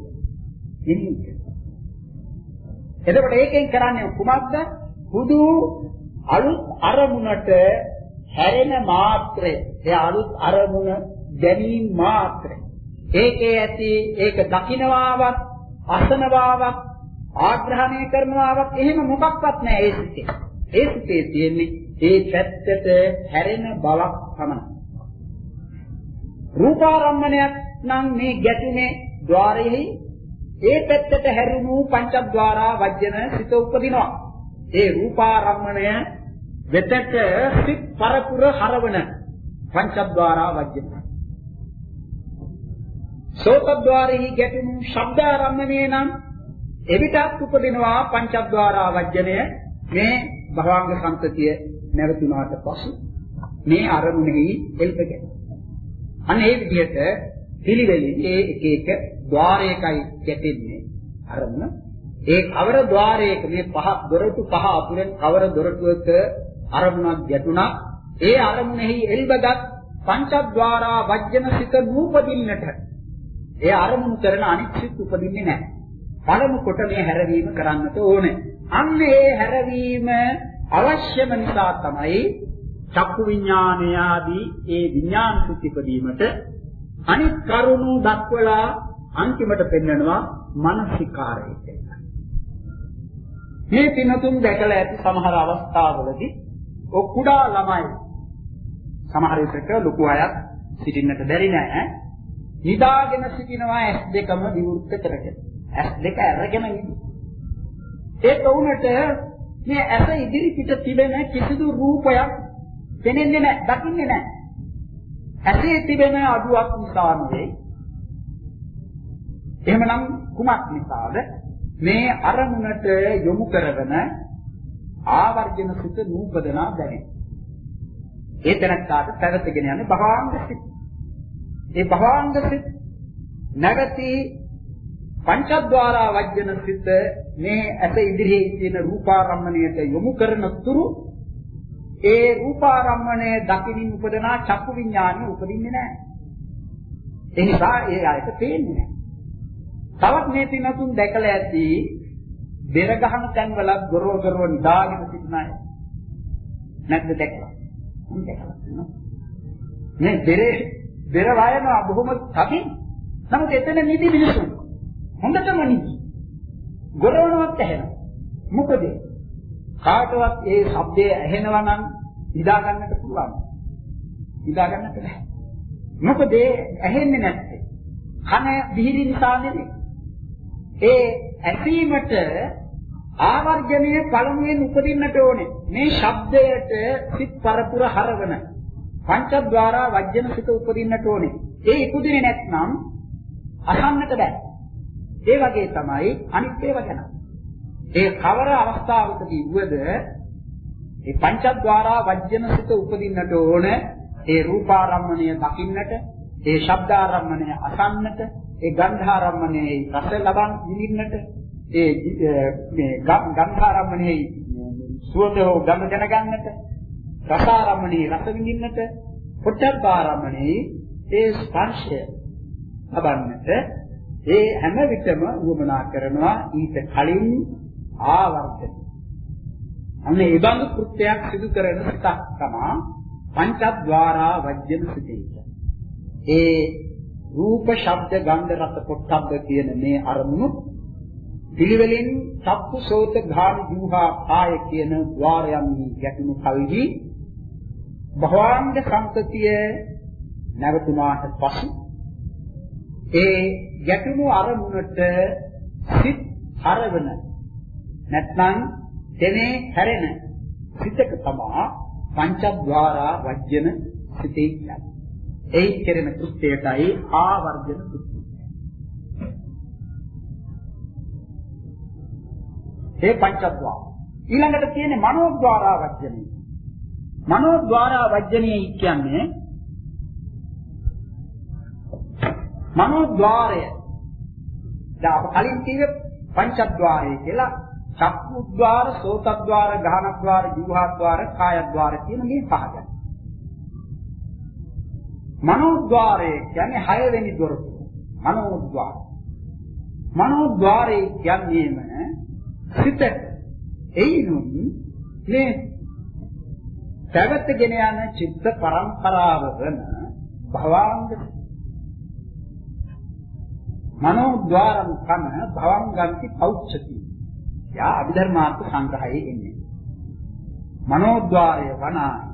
මෙනෙහි කරන. එතකොට ඒකෙන් කරන්නේ කුමක්ද? හුදු අලුත් අරමුණට හැරෙන මාත්‍රය. ඒ අලුත් අරමුණ දැනීම මාත්‍රය. ඒකේ ඇති ඒක දකින්නවාවක්, අසනවාවක්, ආග්‍රහණය කරනවාවක් එහෙම මොකක්වත් නැහැ ඒ සිතේ. ඒ සිතේ තියෙන්නේ ඒ පැත්තට හැරෙන බවක් පමණයි. රූපාරම්මණයක් නම් මේ ගැටුනේ ద్వාරෙහි ඒ පැත්තට හැරුණු පංචද්වාරා වජ්ජන සිත උපදිනවා. ඒ රූපාරම්මණය වෙතට සිත් පරපුර හරවන පංචද්වාරා වජ්ජන. සෝතද්වාරෙහි ගැටෙනු ශබ්දාරම්මණය නම් එවිටත් උපදිනවා පංචද්වාරා වජ්ජනය මේ භවංග සම්පතිය නැවතුණාට පසු මේ අරමුණෙහි එල්පගෙන. අන්න ඒ විදිහට පිළිවෙලින් ඒ එක එක ద్వාරයකයි ගැටෙන්නේ අරමුණ. ඒ කවර ద్వාරයක මේ පහ දොරටු පහ අතුරෙන් කවර දොරටුවක අරමුණක් ගැටුණා ඒ අරමුණෙහි එල්බගත් පංචද්වාරා වජ්ජන සිත නූපදින්නට ඒ අරමුණු කරන අනිත් සිත් උපදින්නේ නැහැ. පළමු කොට මේ හැරවීම කරන්නට ඕනේ. අන්න ඒ හැරවීම අවශ්‍යම නිසා තමයි චක්කු විඥානය ආදී ඒ විඥාන සුත්තිපදීමට අනිත් කරුණු දක්වලා අන්තිමට පෙන්වනවා මානසිකාරය කියලා. මේ පිනතුන් දැකලා ඇති සමහර අවස්ථාවලදී ඔ කුඩා ළමයි සමහර විටක ලොකු අයත් සිටින්නට බැරි නෑ. නිදාගෙන සිටිනවා ඇස් දෙකම විවෘත කරගෙන. ඇස් දෙක අරගෙන ඉන්නේ. ඒ තවුනට මේ ඇස ඉදිරි පිට තිබෙන කිසිදු රූපයක් පෙනෙන්නේ නැහැ, දකින්නේ නැහැ. ඇසේ තිබෙන අඩුවක් නිසා නෙවෙයි. එහෙමනම් කුමක් නිසාද? මේ අරමුණට යොමු කරගෙන ආවර්ජන සුත නූපදනා දැනේ. ඒ තැනට පැවතගෙන යන්නේ භවාංග සිත්. ඒ භවාංග සිත් නැගති පංචද්වාරා වජ්ජන සිත මේ ඇස ඉදිරියේ තියෙන රූපාරම්මණයට යොමු කරන තුරු ඒ රූපාරම්මණය දකිනින් උපදනා චක්කු විඥානෙ උපදින්නේ නැහැ. ඒ නිසා ඒ ආයත පේන්නේ නැහැ. තවත් මේ පිනතුන් දැකලා ඇති බෙර ගහන තැන්වල ගොරව ගොරව නිදාගෙන සිටින අය. නැද්ද දැකලා? මම දැකලා මේ බෙරේ බෙර වයනවා බොහොම තදින්. නමුත් එතන නිදි මිනිසුන් හොඳටම නිදි. ගොරවනවත් ඇහෙනවා. මොකද කාටවත් ඒ ශබ්දය ඇහෙනවා නම් නිදා ගන්නට පුළුවන්. නිදා ගන්නට බැහැ. මොකද ඇහෙන්නේ නැත්තේ. කන දිහිරි නිසා නෙමෙයි. ඒ ඇසීමට ආවර්ජනය පළමුවෙන් උපදින්නට ඕනේ. මේ ශබ්දයට සිත් පරපුර හරවන පංචද්වාරා වජ්ජන සිත උපදින්නට ඕනේ. ඒ ඉපදුනේ නැත්නම් අහන්නට බෑ. ඒ වගේ තමයි අනිත් ඒවා ගැන. ඒ කවර අවස්ථාවකදී වුවද ඒ පංචද්වාරා වජ්ජන සිත උපදින්නට ඕන ඒ රූපාරම්මණය දකින්නට ඒ ශබ්දාරම්මණය අසන්නට ඒ ගන්ධාරම්මණයේ රස ලබන් විඳින්නට ඒ මේ ගන්ධාරම්මණයේ සුවඳ හෝ ගඳ දැනගන්නට රසාරම්මණයේ රස විඳින්නට පොට්ටබ්බාරම්මණයේ ඒ ස්පර්ශය ලබන්නට ඒ හැම විටම වුමනා කරනවා ඊට කලින් ආවර්තන. අන්න ඒ බඳු කෘත්‍යයක් සිදු කරන සිතක් තමයි පංචද්වාරා වජ්ජන සිතේ. ඒ රූප, ශබ්ද, ගන්ධ, රස, පොට්ටබ්බ කියන මේ අරමුණු පිළිවෙලින් චක්කු සෝත ධාන ජීවහා කාය කියන ద్వාරයන් ගැටුණු කල්හි භවංග සංතතිය නැවතුනාට පසු ඒ ගැටුණු අරමුණට සිත් හරවන නැත්නම් දෙනේ හැරෙන සිතක තමා පංචද්වාරා වජ්ජන සිතේ කියන්නේ. එයි කෙරෙන කෘත්‍යයටයි ආවර්ජන කෘත්‍යය. ඒ පංචද්වාර. ඊළඟට තියෙන්නේ මනෝද්වාරා වජ්ජනේ. මනෝද්වාරා වජ්ජනේ කියන්නේ මනෝද්වාරය. දැන් අප කලින් කිව්වේ පංචද්වාරය කියලා චක්කුද්වාර, සෝතද්වාර, ගාහනද්වාර, ජීවහද්වාර, කායද්වාර කියන මේ පහ ගැන. මනෝද්වාරය කියන්නේ හයවෙනි දොරටුව. මනෝද්වාර. මනෝද්වාරය කියන්නේම සිත එයිනුම් මේ පැවැත්ගෙන යන චිත්ත පරම්පරාව වන භවාංග මනෝද්වාරම් කම භවංගන්ති පෞච්ඡති. යා අභිධර්මාර්ථ සංග්‍රහයේ එන්නේ. මනෝද්වාරය වනායි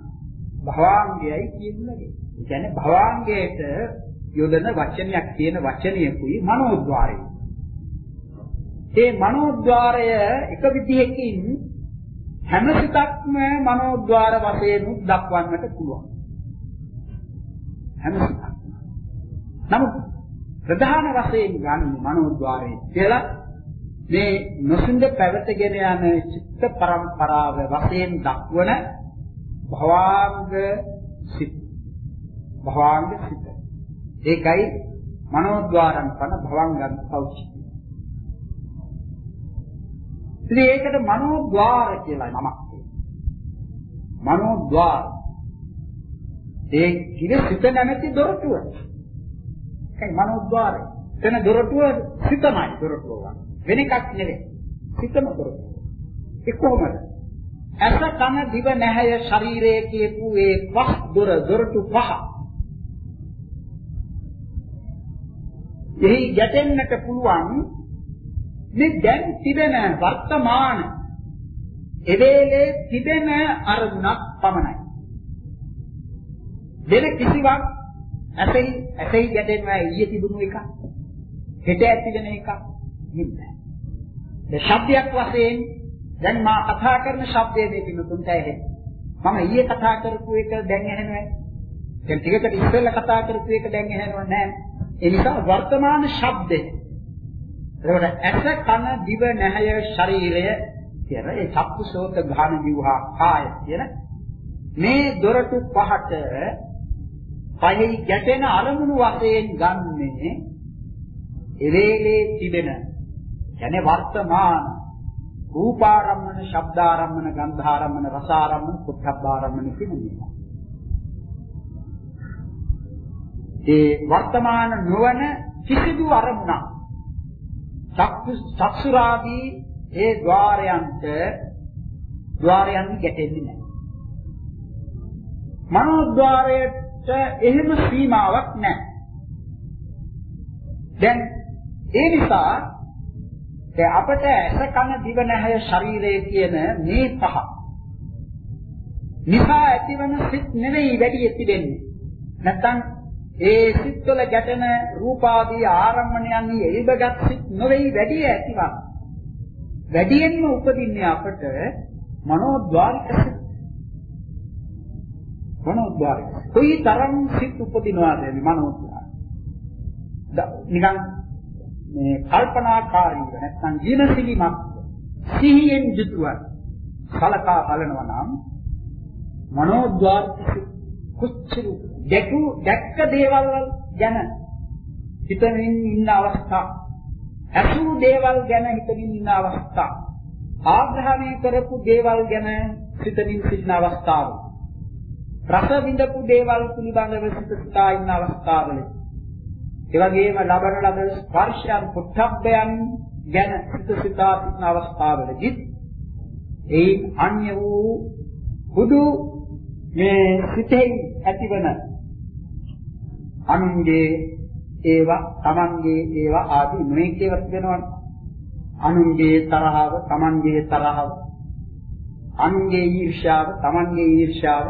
භවාංගයයි කියන්නේ. ඒ කියන්නේ භවාංගයට යොදන වචනයක් කියන වචනයකුයි මනෝද්වාරය. ඒ මනෝද්වාරය එක විදිහකින් හැම සිතක්ම මනෝද්වාර වශයෙන් දක්වන්නට පුළුවන්. හැම සිතක්ම. නමුත් ප්‍රධාන වශයෙන් ගන්න මනෝද්වාරය කියලා මේ නොසින්ද පැවතගෙන යන චිත්ත පරම්පරාව වශයෙන් දක්වන භවාංග සිත් භවාංග සිත ඒකයි මනෝද්වාරං පන භවංගං පෞච්චි ඉතින් ඒකට මනෝද්වාර කියලා නමක් තියෙනවා. මනෝද්වාර. ඒ කියන්නේ සිත නැමැති දොරටුව. ඒකයි මනෝද්වාරය. එතන දොරටුව සිතමයි දොරටුව වෙන එකක් නෙවෙයි. සිතම දොරටුව. ඒ කොහොමද? ඇස කන දිව නැහැය ශරීරයේ කියපු ඒ පහ දොර දොරටු පහ. එහි ගැටෙන්නට පුළුවන් මේ දැන් තිබෙන වර්තමාන එවේලේ තිබෙන අරමුණක් පමණයි. වෙන කිසිවක් ඇසෙහි ඇසෙහි ගැටෙනවා ඊයේ තිබුණු එක. හෙට ඇති වෙන එක නෙමෙයි. ඒ ශබ්දයක් වශයෙන් දැන් මා කතා කරන ශබ්දයේ මේ පිටුතුන්ට ඇහෙන්නේ. මම ඊයේ කතා කරපු එක දැන් ඇහෙනවා. දැන් ටිකකට ඉස්සෙල්ලා කතා කරපු එක දැන් ඇහෙනව නෑ. ඒ නිසා වර්තමාන ශබ්දේ ඒකට ඇස කන දිව නැහැය ශරීරය කියන ඒ චක්කුසෝත ගාන විවහා කාය කියන මේ දොරටු පහට පහේ ගැටෙන අරමුණු වශයෙන් ගන්නේ එවේලේ තිබෙන යන්නේ වර්තමාන රූපාරම්මන, ශබ්දාරම්මන, ගන්ධාරම්මන, රසාරම්මන, පුද්ධබ්බාරම්මන කියන මේවා. ඒ වර්තමාන නොවන කිසිදු අරමුණක් චක්සුරාදී ඒ ద్వාරයන්ට ద్వාරයන් ගැටෙන්නේ නැහැ. මනෝද්වාරයට එහෙම සීමාවක් නැහැ. දැන් ඒ නිසා දැන් අපට ඇස කන දිව නැහැය ශරීරය කියන මේ පහ නිසා ඇතිවන සිත් නෙවෙයි වැඩි ඇති වෙන්නේ. නැත්තම් ඒ සිත්වල ගැටෙන රූපාදී ආරම්මණයන් එල්බගත් සිත් නොවේයි වැඩි ඇතිවක්. වැඩියෙන්ම උපදින්නේ අපට මනෝද්වාරික සිත් මනෝද්වාරය. කොයි තරම් සිත් උපදිනවාද මේ මනෝද්වාරය. නිකන් මේ කල්පනාකාරීව නැත්නම් ජීනසිලිමත් සිහියෙන් යුතුව කලකා බලනවා නම් මනෝද්වාරික කුච්චරු දැකු දැක්ක දේවල් ගැන හිතමින් ඉන්න අවස්ථා. අසූ දේවල් ගැන හිතමින් ඉන්න අවස්ථා. ආග්‍රහණය කරපු දේවල් ගැන හිතමින් සිටින අවස්ථාවල රස විඳපු දේවල් පිළිබඳව සිත සිතා ඉන්න අවස්ථාවල. ඒ වගේම ලබන ලද ස්පර්ශයන් පුත්තබ්බයන් ගැන සිත සිතා ඉන්න අවස්ථාවලදී ඒ අන්‍ය වූ බුදු මේ සිතෙහි ඇතිවන අනුන්ගේ ඒවා තමන්ගේ ඒවා ආදී නොයෙක් ඒවා තිබෙනවා අනුන්ගේ තරහව, Tamanගේ තරහව, අනුන්ගේ ඊර්ෂ්‍යාව, Tamanගේ ඊර්ෂ්‍යාව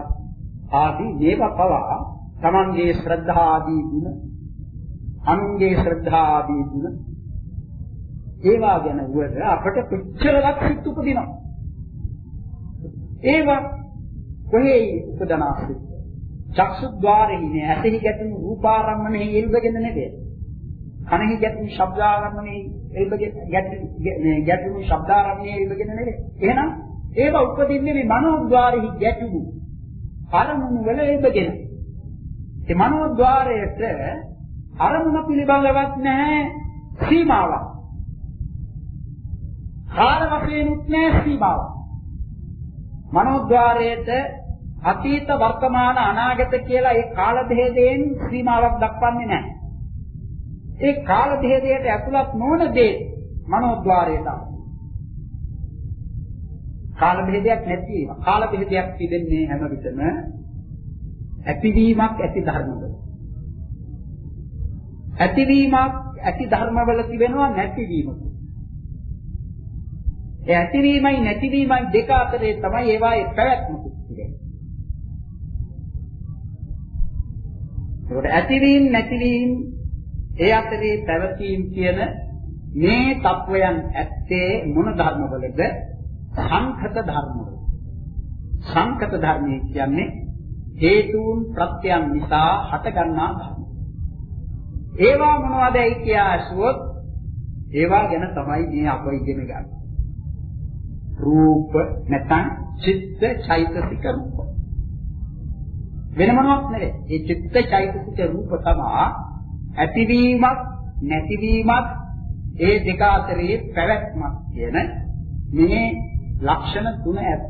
ආදී මේවා පවා Tamanගේ ශ්‍රද්ධා ආදී ගුණ, අනුන්ගේ ශ්‍රද්ධා ආදී ගුණ ඒවා ගැන වුවද අපට කොච්චරවත් සිත් උපදිනවා. ඒවා කොහේ උපදනාසිත? චක්සුද්්වාරෙහි නේ ඇතෙහි ගැටුණු රූපාරම්මනේ එල්බගෙන නෙවේ. කනෙහි ගැටුණු ශබ්දාරම්මනේ එල්බගෙන ගැටුණු ශබ්දාරම්මනේ එල්බගෙන නෙවේ. එහෙනම් ඒවා උපදින්නේ මේ මනෝද්්වාරෙහි ගැටුණු අරමුණු වල එල්බගෙන. ඒ මනෝද්්වාරයට අරමුණ පිළිබඳවත් නැහැ සීමාවක්. කාල වශයෙන්ුත් නැහැ සීමාවක්. මනෝද්්වාරයට අතීත වර්තමාන අනාගත කියලා ඒ කාල දෙහෙදෙන් සීමාවක් දක්වන්නේ නැහැ. ඒ කාල දෙහෙදයට ඇතුළත් නොවන දේ මනෝද්වාරයට. කාල දෙහෙදයක් නැති ඒවා. කාල දෙහෙදයක් තිබෙන්නේ හැම විටම ඇතිවීමක් ඇති ධර්මවල. ඇතිවීමක් ඇති ධර්මවල තිබෙනවා නැතිවීමක්. ඒ ඇතිවීමයි නැතිවීමයි දෙක අතරේ තමයි ඒවායේ පැවැත්ම ඒකට ඇතිවීම නැතිවීම ඒ අතරේ පැවතීම කියන මේ තත්වයන් ඇත්තේ මොන ධර්මවලද? සංඛත ධර්මවල. සංඛත ධර්මයේ කියන්නේ හේතුන් ප්‍රත්‍යයන් නිසා හටගන්නා ධර්ම. ඒවා මොනවදයි කියා අසුවොත් ඒවා ගැන තමයි මේ අප ඉගෙන ගන්න. රූප නැත්නම් චිත්ත චෛතසික රූප. වෙන මොනවත් නෙවෙයි. මේ චිත්ත චෛතසික රූප තමා ඇතිවීමක් නැතිවීමක් ඒ දෙක අතරේ පැවැත්මක් කියන මේ ලක්ෂණ තුන ඇත්ත.